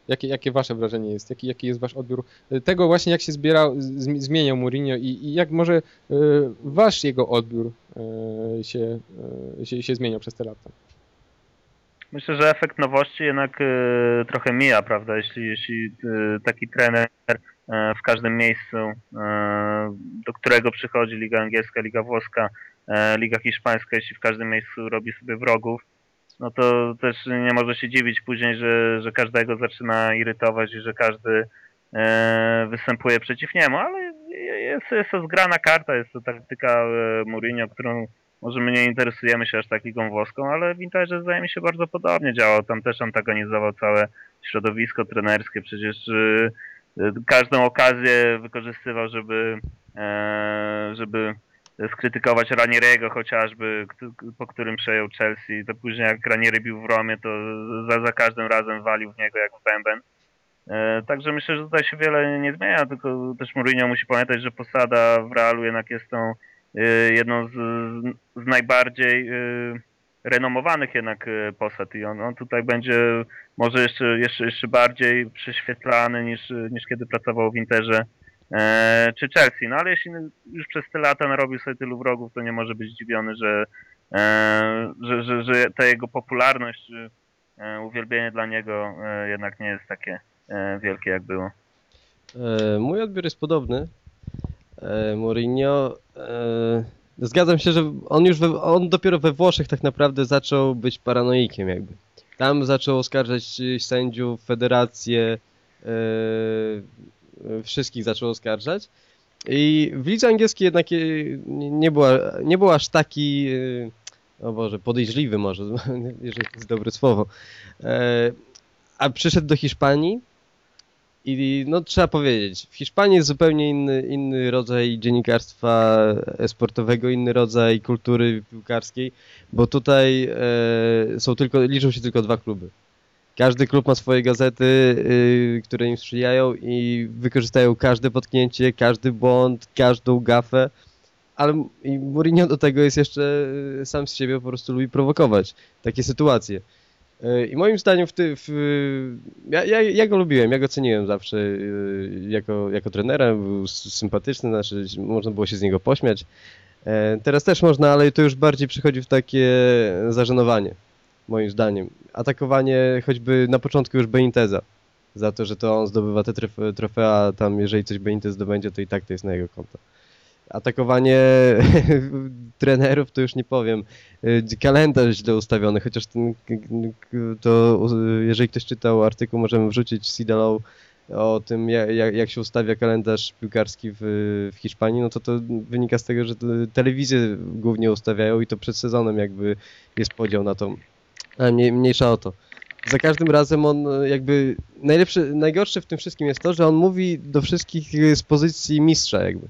Jakie, jakie wasze wrażenie jest? Jaki, jaki jest wasz odbiór tego właśnie, jak się zbierał, zmi- zmieniał Mourinho i, i jak może wasz jego odbiór się, się, się zmieniał przez te lata? Myślę, że efekt nowości jednak trochę mija, prawda? Jeśli, jeśli taki trener w każdym miejscu, e, do którego przychodzi Liga Angielska, Liga Włoska, e, Liga Hiszpańska, jeśli w każdym miejscu robi sobie wrogów, no to też nie może się dziwić później, że, że każdego zaczyna irytować i że każdy e, występuje przeciw niemu, ale jest, jest to zgrana karta, jest to taktyka e, Mourinho, którą może my nie interesujemy się aż tak ligą włoską, ale w Interze zdaje mi się bardzo podobnie działał. Tam też antagonizował całe środowisko trenerskie. Przecież każdą okazję wykorzystywał, żeby, e, żeby skrytykować Ranieriego chociażby, po którym przejął Chelsea. To później jak Ranieri bił w Romie, to za, za każdym razem walił w niego jak w bęben. E, Także myślę, że tutaj się wiele nie zmienia, tylko też Mourinho musi pamiętać, że posada w Realu jednak jest tą y, jedną z, z najbardziej renomowanych jednak y, posad i on, on tutaj będzie może jeszcze, jeszcze, jeszcze bardziej prześwietlany niż, niż kiedy pracował w Interze e, czy Chelsea. No ale jeśli już przez te lata narobił sobie tylu wrogów, to nie może być zdziwiony, że, e, że, że, że ta jego popularność czy e, uwielbienie dla niego e, jednak nie jest takie e, wielkie jak było. E, mój odbiór jest podobny. E, Mourinho. Zgadzam się, że on już we, on dopiero we Włoszech tak naprawdę zaczął być paranoikiem jakby. Tam zaczął oskarżać e, sędziów, federację, e, wszystkich zaczął oskarżać. I w lidze angielskiej jednak e, nie, była, nie był aż taki, e, o Boże, podejrzliwy może, (laughs) jeżeli to jest dobre słowo. E, a przyszedł do Hiszpanii i no trzeba powiedzieć, w Hiszpanii jest zupełnie inny, inny rodzaj dziennikarstwa sportowego, inny rodzaj kultury piłkarskiej, bo tutaj e, są tylko, liczą się tylko dwa kluby. Każdy klub ma swoje gazety, y, które im sprzyjają i wykorzystają każde potknięcie, każdy błąd, każdą gafę, ale Mourinho do tego jest jeszcze y, sam z siebie po prostu lubi prowokować takie sytuacje. Y, I moim zdaniem w ty, w, ja, ja, ja go lubiłem, ja go ceniłem zawsze y, jako, jako trenera, był sympatyczny, znaczy można było się z niego pośmiać. E, Teraz też można, ale to już bardziej przychodzi w takie zażenowanie, moim zdaniem. Atakowanie choćby na początku już Beniteza, za to, że to on zdobywa te trofe- trofea, tam jeżeli coś Benitez zdobędzie, to i tak to jest na jego konto. Atakowanie (laughs) trenerów to już nie powiem. Y, Kalendarz źle ustawiony, chociaż ten, to jeżeli ktoś czytał artykuł, możemy wrzucić Sidalow o tym, jak, jak się ustawia kalendarz piłkarski w, w Hiszpanii, no to to wynika z tego, że telewizje głównie ustawiają i to przed sezonem jakby jest podział na to. Ale mniej, mniejsza o to. Za każdym razem on y, jakby najlepsze, najgorsze w tym wszystkim jest to, że on mówi do wszystkich z pozycji mistrza jakby.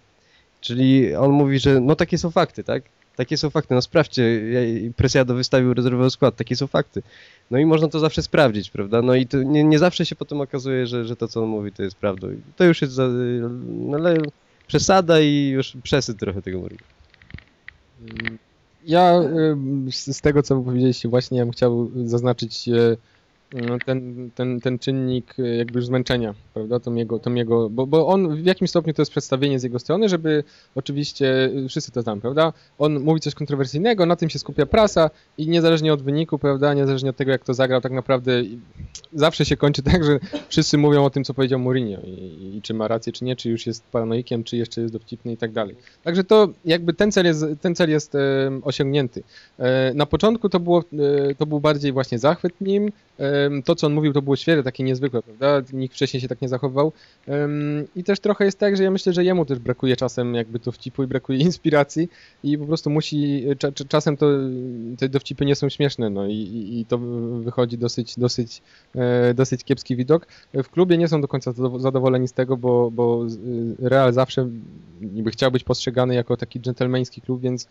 Czyli on mówi, że no takie są fakty, tak? Takie są fakty, no sprawdźcie, ja- Presiado wystawił rezerwowy skład, takie są fakty. No i można to zawsze sprawdzić, prawda? No i nie, nie zawsze się potem okazuje, że, że to, co on mówi, to jest prawdą. To już jest no, ale przesada i już przesyt trochę tego mówi. Ja y, z tego, co powiedzieliście właśnie, ja bym chciał zaznaczyć e, no, ten, ten, ten czynnik y, jakby już zmęczenia, prawda, tą jego, tą jego bo, bo on w jakimś stopniu to jest przedstawienie z jego strony, żeby oczywiście, y, wszyscy to znamy, prawda, on mówi coś kontrowersyjnego, na tym się skupia prasa i niezależnie od wyniku, prawda, niezależnie od tego jak to zagrał, tak naprawdę i- zawsze się kończy tak, że wszyscy mówią o tym, co powiedział Mourinho i, i czy ma rację, czy nie, czy już jest paranoikiem, czy jeszcze jest dowcipny i tak dalej. Także to jakby ten cel jest, ten cel jest e, osiągnięty. E, na początku to, było, e, to był bardziej właśnie zachwyt nim, To, co on mówił, to było świetne, takie niezwykłe, prawda? Nikt wcześniej się tak nie zachowywał. I też trochę jest tak, że ja myślę, że jemu też brakuje czasem jakby dowcipu i brakuje (laughs) inspiracji i po prostu musi, cza, cza- czasem to te dowcipy nie są śmieszne, no i, i, to wychodzi dosyć, dosyć, e, dosyć kiepski widok. W klubie nie są do końca zado- zadowoleni z tego, bo, bo z- Real zawsze niby chciał być postrzegany jako taki dżentelmeński klub, więc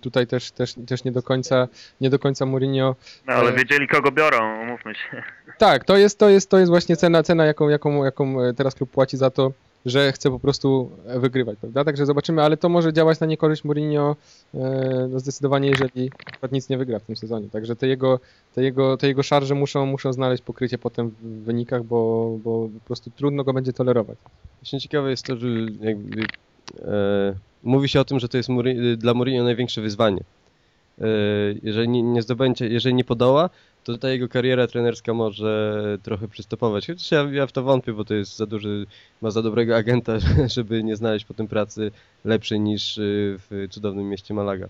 tutaj też, też, też nie do końca, nie do końca Mourinho No ale E. wiedzieli kogo biorą, umówmy się. tak, to jest, to jest, to jest właśnie cena, cena jaką, jaką, jaką e, teraz klub płaci za to, że chce po prostu wygrywać, prawda? Także zobaczymy, ale to może działać na niekorzyść Mourinho e, no zdecydowanie, jeżeli nic nie wygra w tym sezonie. Także te jego, te jego, te jego szarże muszą, muszą znaleźć pokrycie potem w wynikach, bo, bo po prostu trudno go będzie tolerować. Właśnie ciekawe jest to, że jakby, e, mówi się o tym, że to jest Muri- dla Mourinho największe wyzwanie. E, jeżeli nie, nie zdobędzie, jeżeli nie podoła, to ta jego kariera trenerska może trochę przystopować. Chociaż ja, ja w to wątpię, bo to jest za duży, ma za dobrego agenta, (laughs) żeby nie znaleźć potem pracy lepszej niż y, w cudownym mieście Malaga.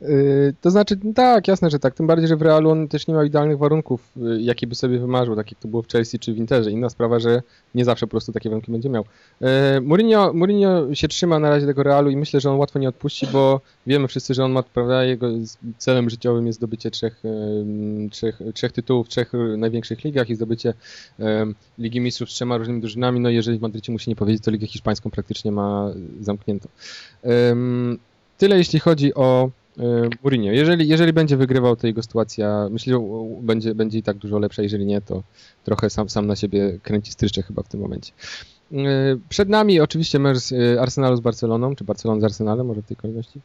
Yy, To znaczy, tak, jasne, że tak. Tym bardziej, że w Realu on też nie ma idealnych warunków, yy, jakie by sobie wymarzył, tak jak to było w Chelsea czy w Interze. Inna sprawa, że nie zawsze po prostu takie warunki będzie miał. Yy, Mourinho, Mourinho się trzyma na razie tego Realu i myślę, że on łatwo nie odpuści, bo wiemy wszyscy, że on ma, prawda, jego celem życiowym jest zdobycie trzech, trzech, trzech tytułów w trzech największych ligach i zdobycie Ligi Mistrzów z trzema różnymi drużynami. No jeżeli w Madrycie mu się nie powiedzieć, to Ligę Hiszpańską praktycznie ma zamkniętą. Tyle jeśli chodzi o y, Mourinho. Jeżeli, jeżeli będzie wygrywał, to jego sytuacja myślę, że będzie, będzie i tak dużo lepsza. Jeżeli nie, to trochę sam, sam na siebie kręci strycze chyba w tym momencie. Y, Przed nami oczywiście mecz z, y, Arsenalu z Barceloną, czy Barcelona z Arsenalem, może w tej kolejności.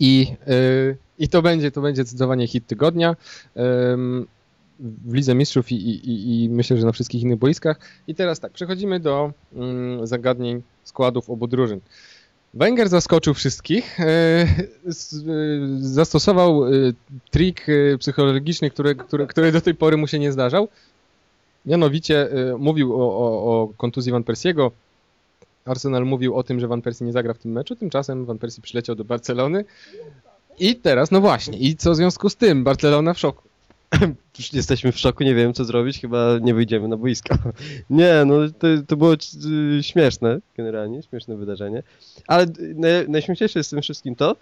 I, I to będzie, to będzie zdecydowanie hit tygodnia. W Lidze Mistrzów i, i, i- i myślę, że na wszystkich innych boiskach. I teraz tak, przechodzimy do mm, zagadnień składów obu drużyn. Wenger zaskoczył wszystkich. e, e, Zastosował e, trik psychologiczny, który, który, który do tej pory mu się nie zdarzał. Mianowicie mówił o, o, o kontuzji Van Persiego. Arsenal mówił o tym, że Van Persie nie zagra w tym meczu. Tymczasem Van Persie przyleciał do Barcelony. I teraz, no właśnie, i co w związku z tym? Barcelona w szoku. (clears throat) Już jesteśmy w szoku, nie wiem co zrobić, chyba nie wyjdziemy na boisko. (laughs) Nie, no to, to było y, śmieszne, generalnie, śmieszne wydarzenie. Ale y, naj, najśmieszniejsze jest w tym wszystkim to,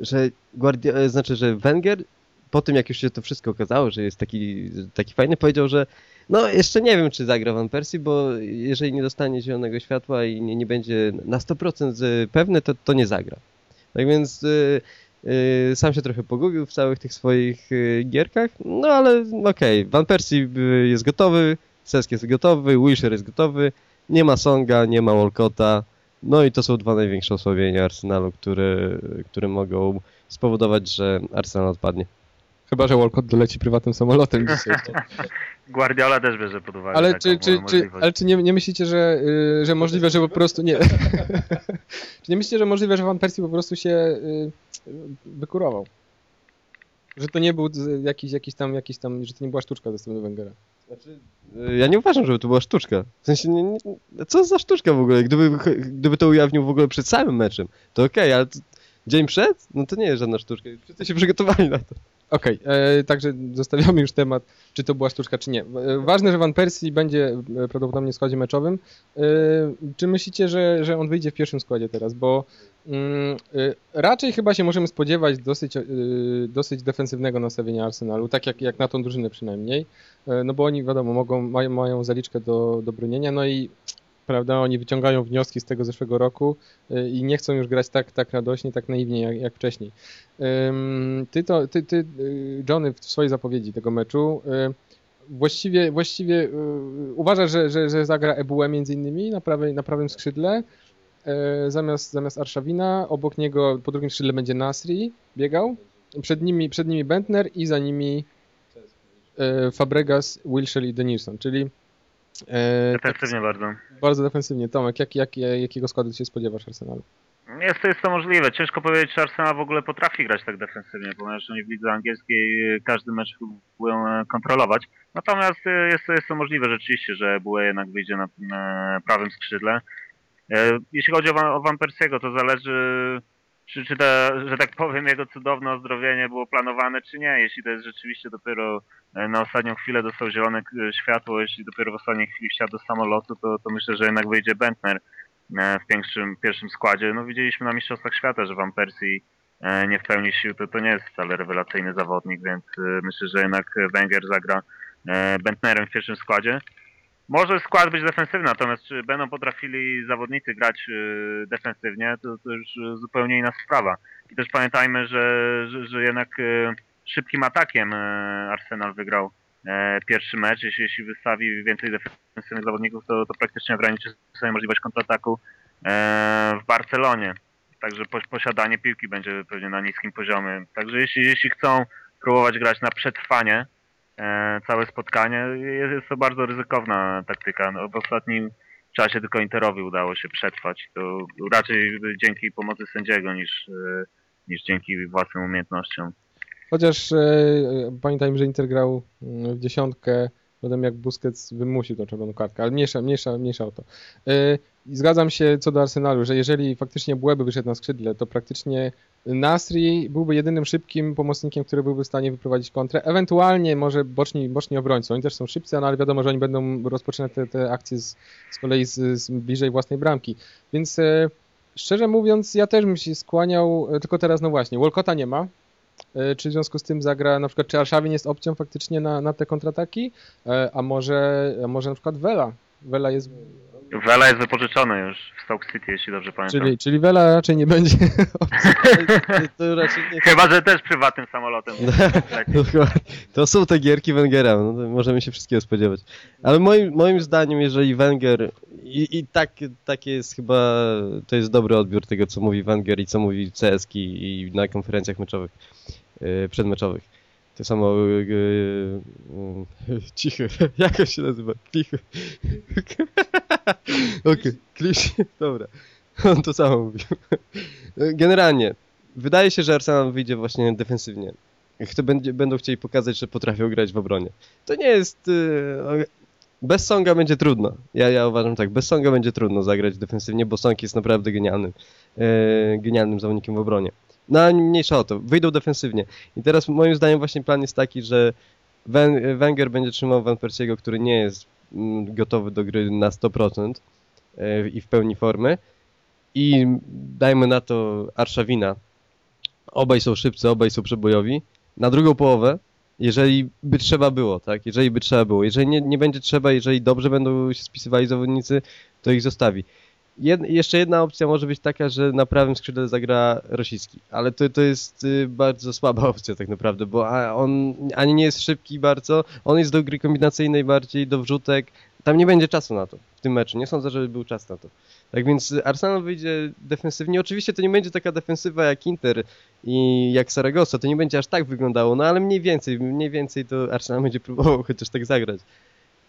że Guardia, e, znaczy, że Wenger po tym jak już się to wszystko okazało, że jest taki, taki fajny, powiedział, że no jeszcze nie wiem czy zagra Van Persie, bo jeżeli nie dostanie zielonego światła i nie, nie będzie na 100% z- pewny, to, to nie zagra. Tak więc y, y, sam się trochę pogubił w całych tych swoich y, gierkach, no ale okej, Van Persie y, jest gotowy, Sesk jest gotowy, Wilshere jest gotowy, nie ma Songa, nie ma Walcotta, no i to są dwa największe osłabienia Arsenalu, które, które mogą spowodować, że Arsenal odpadnie. Chyba, że Walcott doleci prywatnym samolotem dzisiaj. (laughs) Guardiola też bierze pod uwagę Ale czy, czy, czy, ale czy nie, nie myślicie, że, y, że możliwe, że po prostu nie. (laughs) czy nie myślicie, że możliwe, że Van Persie po prostu się y, wykurował? Że to nie był jakiś, jakiś tam, jakiś tam, że to nie była sztuczka ze strony Wengera. Znaczy, y, ja nie uważam, żeby to była sztuczka. W sensie, nie, nie, co za sztuczka w ogóle? Gdyby, gdyby to ujawnił w ogóle przed samym meczem, to okej, ale to, dzień przed? No to nie jest żadna sztuczka. Wszyscy się przygotowali na to. Okej, e, także zostawiamy już temat, czy to była sztuczka, czy nie. E, ważne, że Van Persie będzie e, prawdopodobnie w składzie meczowym. E, czy myślicie, że, że on wyjdzie w pierwszym składzie teraz? Bo mm, raczej chyba się możemy spodziewać dosyć, e, dosyć defensywnego nastawienia Arsenalu, tak jak, jak na tą drużynę przynajmniej. No bo oni, wiadomo, mogą, mają, mają zaliczkę do, do no i prawda, oni wyciągają wnioski z tego zeszłego roku e, i nie chcą już grać tak, tak radośnie, tak naiwnie jak, jak wcześniej. Ty, to, ty, ty, y, Johnny, w swojej zapowiedzi tego meczu y, właściwie, właściwie y, uważasz, że, że, że zagra Ebue między innymi na, prawej, na prawym skrzydle y, zamiast, zamiast Arszawina. Obok niego po drugim skrzydle będzie Nasri biegał. Przed nimi, przed nimi Bentner i za nimi Fabregas, Wilshere i Denilson, czyli e, tak Defensywnie bardzo. bardzo defensywnie. Tomek, jak, jak, jakiego składu się spodziewasz Arsenalu? Jest to, jest to możliwe. Ciężko powiedzieć, czy Arsenal w ogóle potrafi grać tak defensywnie, ponieważ oni w lidze angielskiej każdy mecz próbują e, kontrolować. Natomiast e, jest to, jest to możliwe rzeczywiście, że Bue jednak wyjdzie na, na prawym skrzydle. E, Jeśli chodzi o Van, o Van Persiego, to zależy, czy, czy te, że tak powiem, jego cudowne ozdrowienie było planowane, czy nie. Jeśli to jest rzeczywiście dopiero e, na ostatnią chwilę dostał zielone k- światło, jeśli dopiero w ostatniej chwili wsiadł do samolotu, to, to myślę, że jednak wyjdzie Bentner e, w pierwszym, pierwszym składzie. No widzieliśmy na Mistrzostwach Świata, że Van Persie e, nie w pełni sił, to, to nie jest wcale rewelacyjny zawodnik, więc e, myślę, że jednak Wenger zagra e, Bentnerem w pierwszym składzie. Może skład być defensywny, natomiast czy będą potrafili zawodnicy grać e, defensywnie, to, to już e, zupełnie inna sprawa. I też pamiętajmy, że, że, że jednak e, szybkim atakiem e, Arsenal wygrał e, pierwszy mecz. Jeśli, jeśli wystawi więcej defensywnych zawodników, to, to praktycznie ograniczy sobie możliwość kontrataku e, w Barcelonie. Także po, posiadanie piłki będzie pewnie na niskim poziomie. Także jeśli, jeśli chcą próbować grać na przetrwanie całe spotkanie, jest, jest to bardzo ryzykowna taktyka. No, w ostatnim czasie tylko Interowi udało się przetrwać. To raczej dzięki pomocy sędziego niż, niż dzięki własnym umiejętnościom. Chociaż e, pamiętajmy, że Inter grał mm, w dziesiątkę, potem jak Busquets wymusił tą czerwoną kartkę, ale mniejsza, mniejsza, mniejsza o to. E, zgadzam się co do Arsenalu, że jeżeli faktycznie Błeby wyszedł na skrzydle, to praktycznie Nasri byłby jedynym szybkim pomocnikiem, który byłby w stanie wyprowadzić kontrę. Ewentualnie może boczni, boczni obrońcy. Oni też są szybcy, no ale wiadomo, że oni będą rozpoczynać te, te akcje z, z kolei z, z bliżej własnej bramki. Więc e, szczerze mówiąc, ja też bym się skłaniał, e, tylko teraz no właśnie, Walcota nie ma. E, Czy w związku z tym zagra, na przykład, czy Arszawin jest opcją faktycznie na, na te kontrataki? E, A może, a może na przykład Vela? Vela jest Vela jest wypożyczony już w Stoke City, jeśli dobrze pamiętam. Czyli, czyli Vela raczej nie będzie. (laughs) To, to raczej nie... Chyba, że też prywatnym samolotem. Dokładnie. (laughs) To są te gierki Wengera, no to możemy się wszystkiego spodziewać. Ale moim, moim zdaniem, jeżeli Wenger i, i tak, takie jest chyba, to jest dobry odbiór tego, co mówi Wenger i co mówi CSK i na konferencjach meczowych, yy, przedmeczowych. To samo yy, yy, cichy, jak on się nazywa? Clichy. (laughs) Okej, klisz, (laughs) dobra. On to samo mówił. Generalnie, wydaje się, że Arsenal wyjdzie właśnie defensywnie. Kto będzie, będą chcieli pokazać, że potrafią grać w obronie. To nie jest. Yy, bez Songa będzie trudno. Ja, ja uważam tak, bez Songa będzie trudno zagrać defensywnie, bo Song jest naprawdę genialnym, yy, genialnym zawodnikiem w obronie. No ale mniejsza o to, wyjdą defensywnie. I teraz moim zdaniem właśnie plan jest taki, że Wen- Wenger będzie trzymał Van Persiego, który nie jest gotowy do gry na 100% yy, i w pełni formy. I dajmy na to Arszawina. Obaj są szybcy, obaj są przebojowi. Na drugą połowę, jeżeli by trzeba było, tak? Jeżeli by trzeba było. Jeżeli nie, nie będzie trzeba, jeżeli dobrze będą się spisywali zawodnicy, to ich zostawi. Jed, jeszcze jedna opcja może być taka, że na prawym skrzydle zagra Rosicki, ale to, to jest y, bardzo słaba (laughs) opcja tak naprawdę, bo on ani nie jest szybki bardzo, on jest do gry kombinacyjnej bardziej, do wrzutek, tam nie będzie czasu na to w tym meczu, nie sądzę, żeby był czas na to. Tak więc Arsenal wyjdzie defensywnie. Oczywiście to nie będzie taka defensywa jak Inter i jak Saragossa, to nie będzie aż tak wyglądało, no ale mniej więcej, mniej więcej to Arsenal będzie próbował (laughs) chociaż tak zagrać.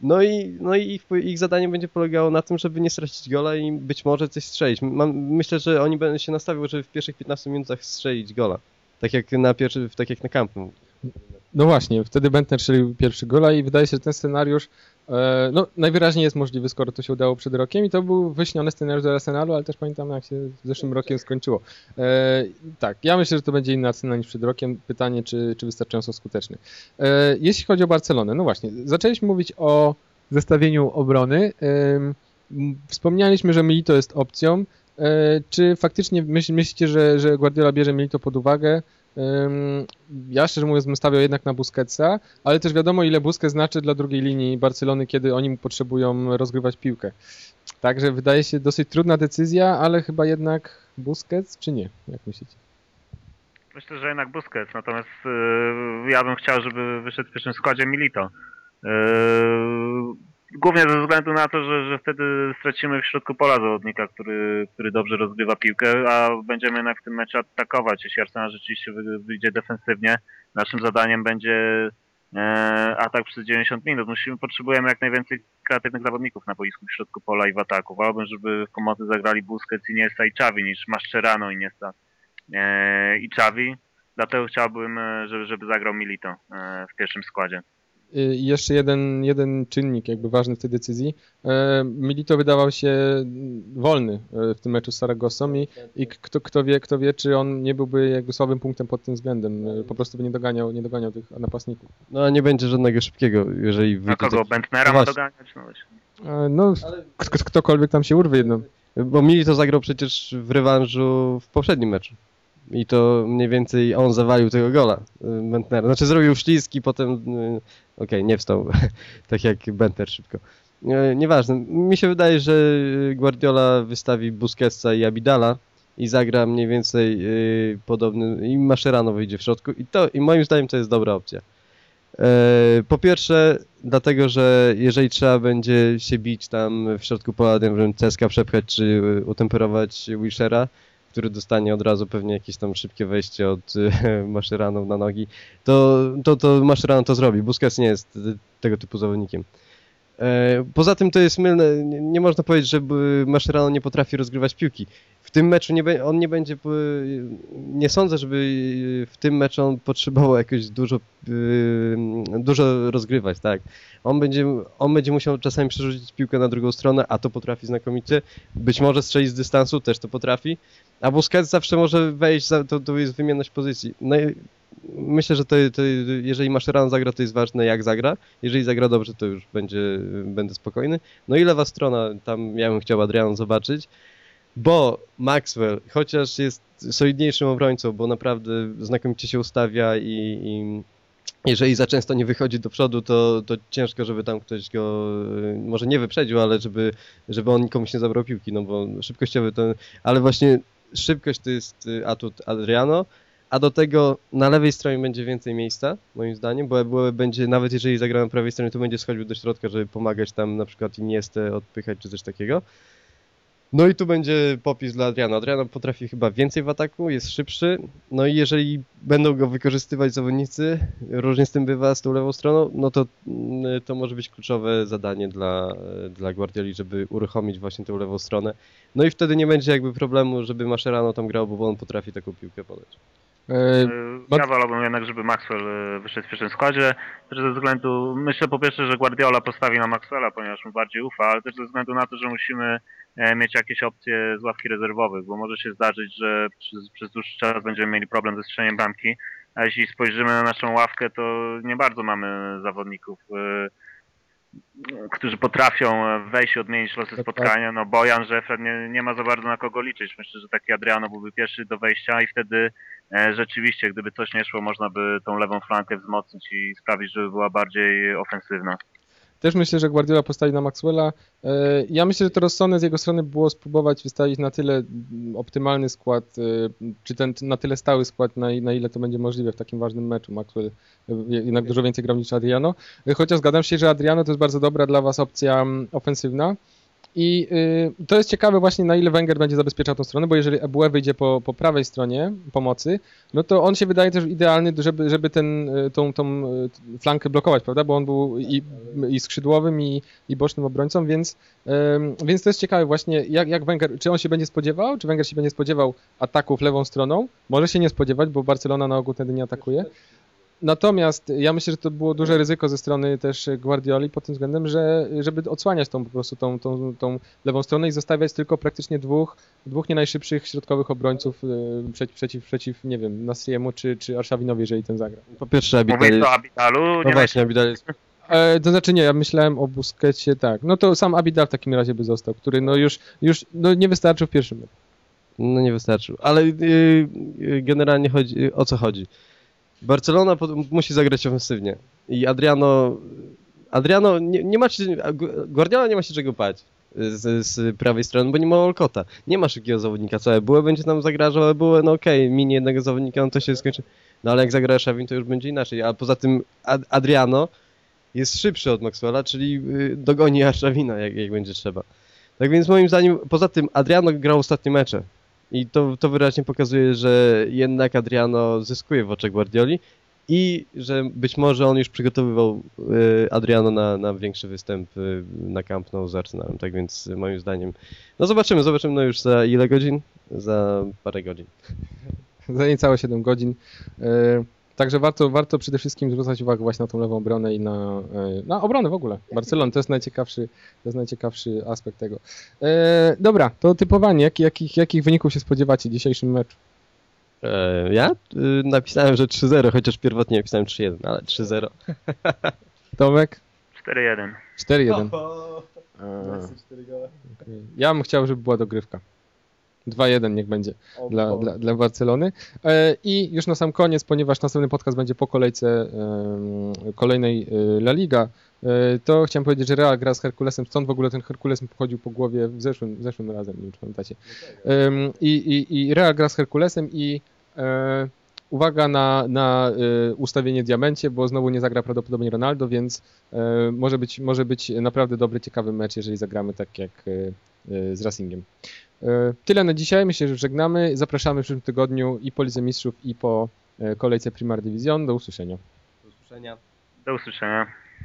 No i, no i ich, ich zadanie będzie polegało na tym, żeby nie stracić gola i być może coś strzelić. Mam, myślę, że oni będą się nastawił, żeby w pierwszych 15 minutach strzelić gola. Tak jak na pierwszy, tak jak na kampu. No właśnie, wtedy Bentner strzelił pierwszy gola i wydaje się, że ten scenariusz no, najwyraźniej jest możliwy, skoro to się udało przed rokiem i to był wyśniony scenariusz do Arsenalu, ale też pamiętam jak się w zeszłym rokiem skończyło. E, tak, ja myślę, że to będzie inny Arsenal niż przed rokiem. Pytanie, czy, czy wystarczająco skuteczny. E, jeśli chodzi o Barcelonę, no właśnie, zaczęliśmy mówić o zestawieniu obrony. M, Wspomnieliśmy, że Milito jest opcją. E, Czy faktycznie myśl, myślicie, że, że Guardiola bierze Milito pod uwagę? Ja szczerze mówiąc bym stawiał jednak na Busquetsa, ale też wiadomo ile Busquets znaczy dla drugiej linii Barcelony, kiedy oni potrzebują rozgrywać piłkę. Także wydaje się dosyć trudna decyzja, ale chyba jednak Busquets czy nie? Jak myślicie? Myślę, że jednak Busquets, natomiast yy, ja bym chciał, żeby wyszedł w pierwszym składzie Milito. Yy, głównie ze względu na to, że, że wtedy stracimy w środku pola zawodnika, który, który dobrze rozgrywa piłkę, a będziemy jednak w tym meczu atakować. Jeśli Arsenal rzeczywiście wy- wyjdzie defensywnie, naszym zadaniem będzie e, atak przez 90 minut. Musimy, potrzebujemy jak najwięcej kreatywnych zawodników na boisku w środku pola i w ataku. Wolałbym, żeby w pomocy zagrali Busquets, Iniesta i Xavi niż Mascherano, Iniesta e, i Xavi. Dlatego chciałbym, e, żeby, żeby zagrał Milito w pierwszym składzie. Y, I jeszcze jeden, jeden czynnik jakby ważny w tej decyzji. E, Milito wydawał się wolny e, w tym meczu z Saragosą i, i kto, kto, wie, kto wie, czy on nie byłby jakby słabym punktem pod tym względem. E, Po prostu by nie doganiał, nie doganiał tych napastników. No a nie będzie żadnego szybkiego, jeżeli wyjdzie kogo? taki- Bentnera No ma doganiać? No właśnie. No, k- ktokolwiek tam się urwie jedno. Bo Mili to zagrał przecież w rewanżu w poprzednim meczu. I to mniej więcej on zawalił tego gola y, Bentnera. Znaczy zrobił śliski, potem okej, nie wstał, (laughs) tak jak Bentner szybko. Y, Nieważne. Mi się wydaje, że Guardiola wystawi Busquetsa i Abidala i zagra mniej więcej y, podobny i Mascherano wyjdzie w środku i to i moim zdaniem to jest dobra opcja. E, Po pierwsze, dlatego, że jeżeli trzeba będzie się bić tam w środku pola, nie wiem, Ceska przepchać czy utemperować Wilshera, który dostanie od razu pewnie jakieś tam szybkie wejście od (laughs) y, Maszeranów na nogi, to, to, to Maszerano to zrobi. Busquets nie jest y, tego typu zawodnikiem. E, Poza tym to jest mylne, nie, można powiedzieć, że y, Mascherano nie potrafi rozgrywać piłki. W tym meczu nie, on nie będzie, y, nie sądzę, żeby w tym meczu on potrzebował jakoś dużo, dużo rozgrywać, tak. On będzie, on będzie musiał czasami przerzucić piłkę na drugą stronę, a to potrafi znakomicie. Być może strzelić z dystansu, też to potrafi. A Busquets zawsze może wejść, to, to jest wymienność pozycji. No myślę, że to, to, jeżeli Mascherano zagra, to jest ważne jak zagra. Jeżeli zagra dobrze, to już będzie, będę spokojny. No i lewa strona, tam ja bym chciał Adrian zobaczyć, bo Maxwell, chociaż jest solidniejszym obrońcą, bo naprawdę znakomicie się ustawia i, i jeżeli za często nie wychodzi do przodu, to, to ciężko, żeby tam ktoś go może nie wyprzedził, ale żeby, żeby on komuś nie zabrał piłki, no bo szybkościowy to, ale właśnie szybkość to jest y, atut Adriano, a do tego na lewej stronie będzie więcej miejsca, moim zdaniem, bo, będzie, nawet jeżeli zagra na prawej stronie, to będzie schodził do środka, żeby pomagać tam na przykład Iniestę odpychać czy coś takiego. No i tu będzie popis dla Adriana. Adriano potrafi chyba więcej w ataku, jest szybszy. No i jeżeli będą go wykorzystywać zawodnicy, różnie z tym bywa z tą lewą stroną, no to mm, to może być kluczowe zadanie dla, dla Guardioli, żeby uruchomić właśnie tę lewą stronę. No i wtedy nie będzie jakby problemu, żeby Mascherano tam grał, bo on potrafi taką piłkę podać. E, Bad- Ja wolałbym jednak, żeby Maxwell e, wyszedł w pierwszym składzie. Też ze względu, myślę po pierwsze, że Guardiola postawi na Maxwella, ponieważ mu bardziej ufa, ale też ze względu na to, że musimy e, mieć jakieś opcje z ławki rezerwowych, bo może się zdarzyć, że przez, przez dłuższy czas będziemy mieli problem ze strzeleniem bramki, a jeśli spojrzymy na naszą ławkę, to nie bardzo mamy zawodników, którzy potrafią e, wejść i odmienić losy Tak, spotkania. No Bojan, Żefred nie, nie ma za bardzo na kogo liczyć. Myślę, że taki Adriano byłby pierwszy do wejścia i wtedy E, rzeczywiście, gdyby coś nie szło, można by tą lewą flankę wzmocnić i sprawić, żeby była bardziej ofensywna. Też myślę, że Guardiola postawi na Maxwella. E, Ja myślę, że to rozsądne z jego strony było spróbować wystawić na tyle mm, optymalny skład, e, czy ten na tyle stały skład, na, na ile to będzie możliwe w takim ważnym meczu. Maxwell e, jednak dużo więcej grał niż Adriano. Chociaż zgadzam się, że Adriano to jest bardzo dobra dla was opcja mm, ofensywna. I y, to jest ciekawe właśnie na ile Wenger będzie zabezpieczał tą stronę, bo jeżeli Ebue wyjdzie po, po prawej stronie pomocy, no to on się wydaje też idealny, żeby, żeby ten, y, tą, tą y, flankę blokować, prawda? Bo on był i, i skrzydłowym, i, i bocznym obrońcą, więc, ym, więc to jest ciekawe właśnie, jak, jak Wenger, czy on się będzie spodziewał, czy Wenger się będzie spodziewał ataków lewą stroną? Może się nie spodziewać, bo Barcelona na ogół wtedy nie atakuje. Natomiast ja myślę, że to było duże ryzyko ze strony też Guardioli pod tym względem, że żeby odsłaniać tą po prostu tą, tą, tą lewą stronę i zostawiać tylko praktycznie dwóch, dwóch nie najszybszych środkowych obrońców y, przeciw, przeciw, przeciw nie wiem, Nasriemu czy, czy Arszawinowi, jeżeli ten zagra. Po pierwsze Abidal jest... Abidalu? No Nie właśnie, Abidal jest... E, to znaczy nie, ja myślałem o Busquetsie, tak. No to sam Abidal w takim razie by został, który no już, już no nie wystarczył w pierwszym. No nie wystarczył. Ale y, y, generalnie chodzi, o co chodzi? Barcelona po, musi zagrać ofensywnie. I Adriano. Adriano nie, nie ma się, Gu- Guardiola nie ma się czego bać z, z prawej strony, bo nie ma Olkota. Nie ma szybkiego zawodnika. Co było będzie tam zagrażał, było, no okej, mini jednego zawodnika, no to się skończy. No ale jak zagra Szawin, to już będzie inaczej. A poza tym Ad, Adriano jest szybszy od Maxwella, czyli y, dogoni Arszawina, jak, jak będzie trzeba. Tak więc moim zdaniem, poza tym Adriano grał ostatnie mecze. I to, to wyraźnie pokazuje, że jednak Adriano zyskuje w oczach Guardioli. i że być może on już przygotowywał y, Adriano na, na większy występ y, na Camp Nou z Arsenalem, tak więc y, moim zdaniem, no zobaczymy, zobaczymy no już za ile godzin? Za parę godzin. (laughs) za niecałe 7 godzin. Także warto, warto przede wszystkim zwracać uwagę właśnie na tą lewą obronę i na, e, na obronę w ogóle. Barcelony to jest najciekawszy, to jest najciekawszy aspekt tego. E, dobra, to typowanie. Jak, jakich, jakich wyników się spodziewacie w dzisiejszym meczu? E, ja y, napisałem, że 3-0, chociaż pierwotnie napisałem 3-1, ale 3-0. (laughs) Tomek? 4-1. 4-1. E. Ja bym chciał, żeby była dogrywka. 2-1 niech będzie dla, dla, dla Barcelony. E, I już na sam koniec, ponieważ następny podcast będzie po kolejce kolejnej e, La Liga, e, to chciałem powiedzieć, że Real gra z Herkulesem. Stąd w ogóle ten Herkules mi pochodził po głowie w zeszłym, w zeszłym razem, nie wiem czy pamiętacie. I, i, I Real gra z Herkulesem i uwaga na, na ustawienie diamencie, bo znowu nie zagra prawdopodobnie Ronaldo, więc może, być, może być naprawdę dobry, ciekawy mecz, jeżeli zagramy tak jak z Racingiem. E, Tyle na dzisiaj, myślę, że żegnamy. Zapraszamy w przyszłym tygodniu i po Lidze Mistrzów i po e, kolejce Primar Division. Do usłyszenia. Do usłyszenia. Do usłyszenia.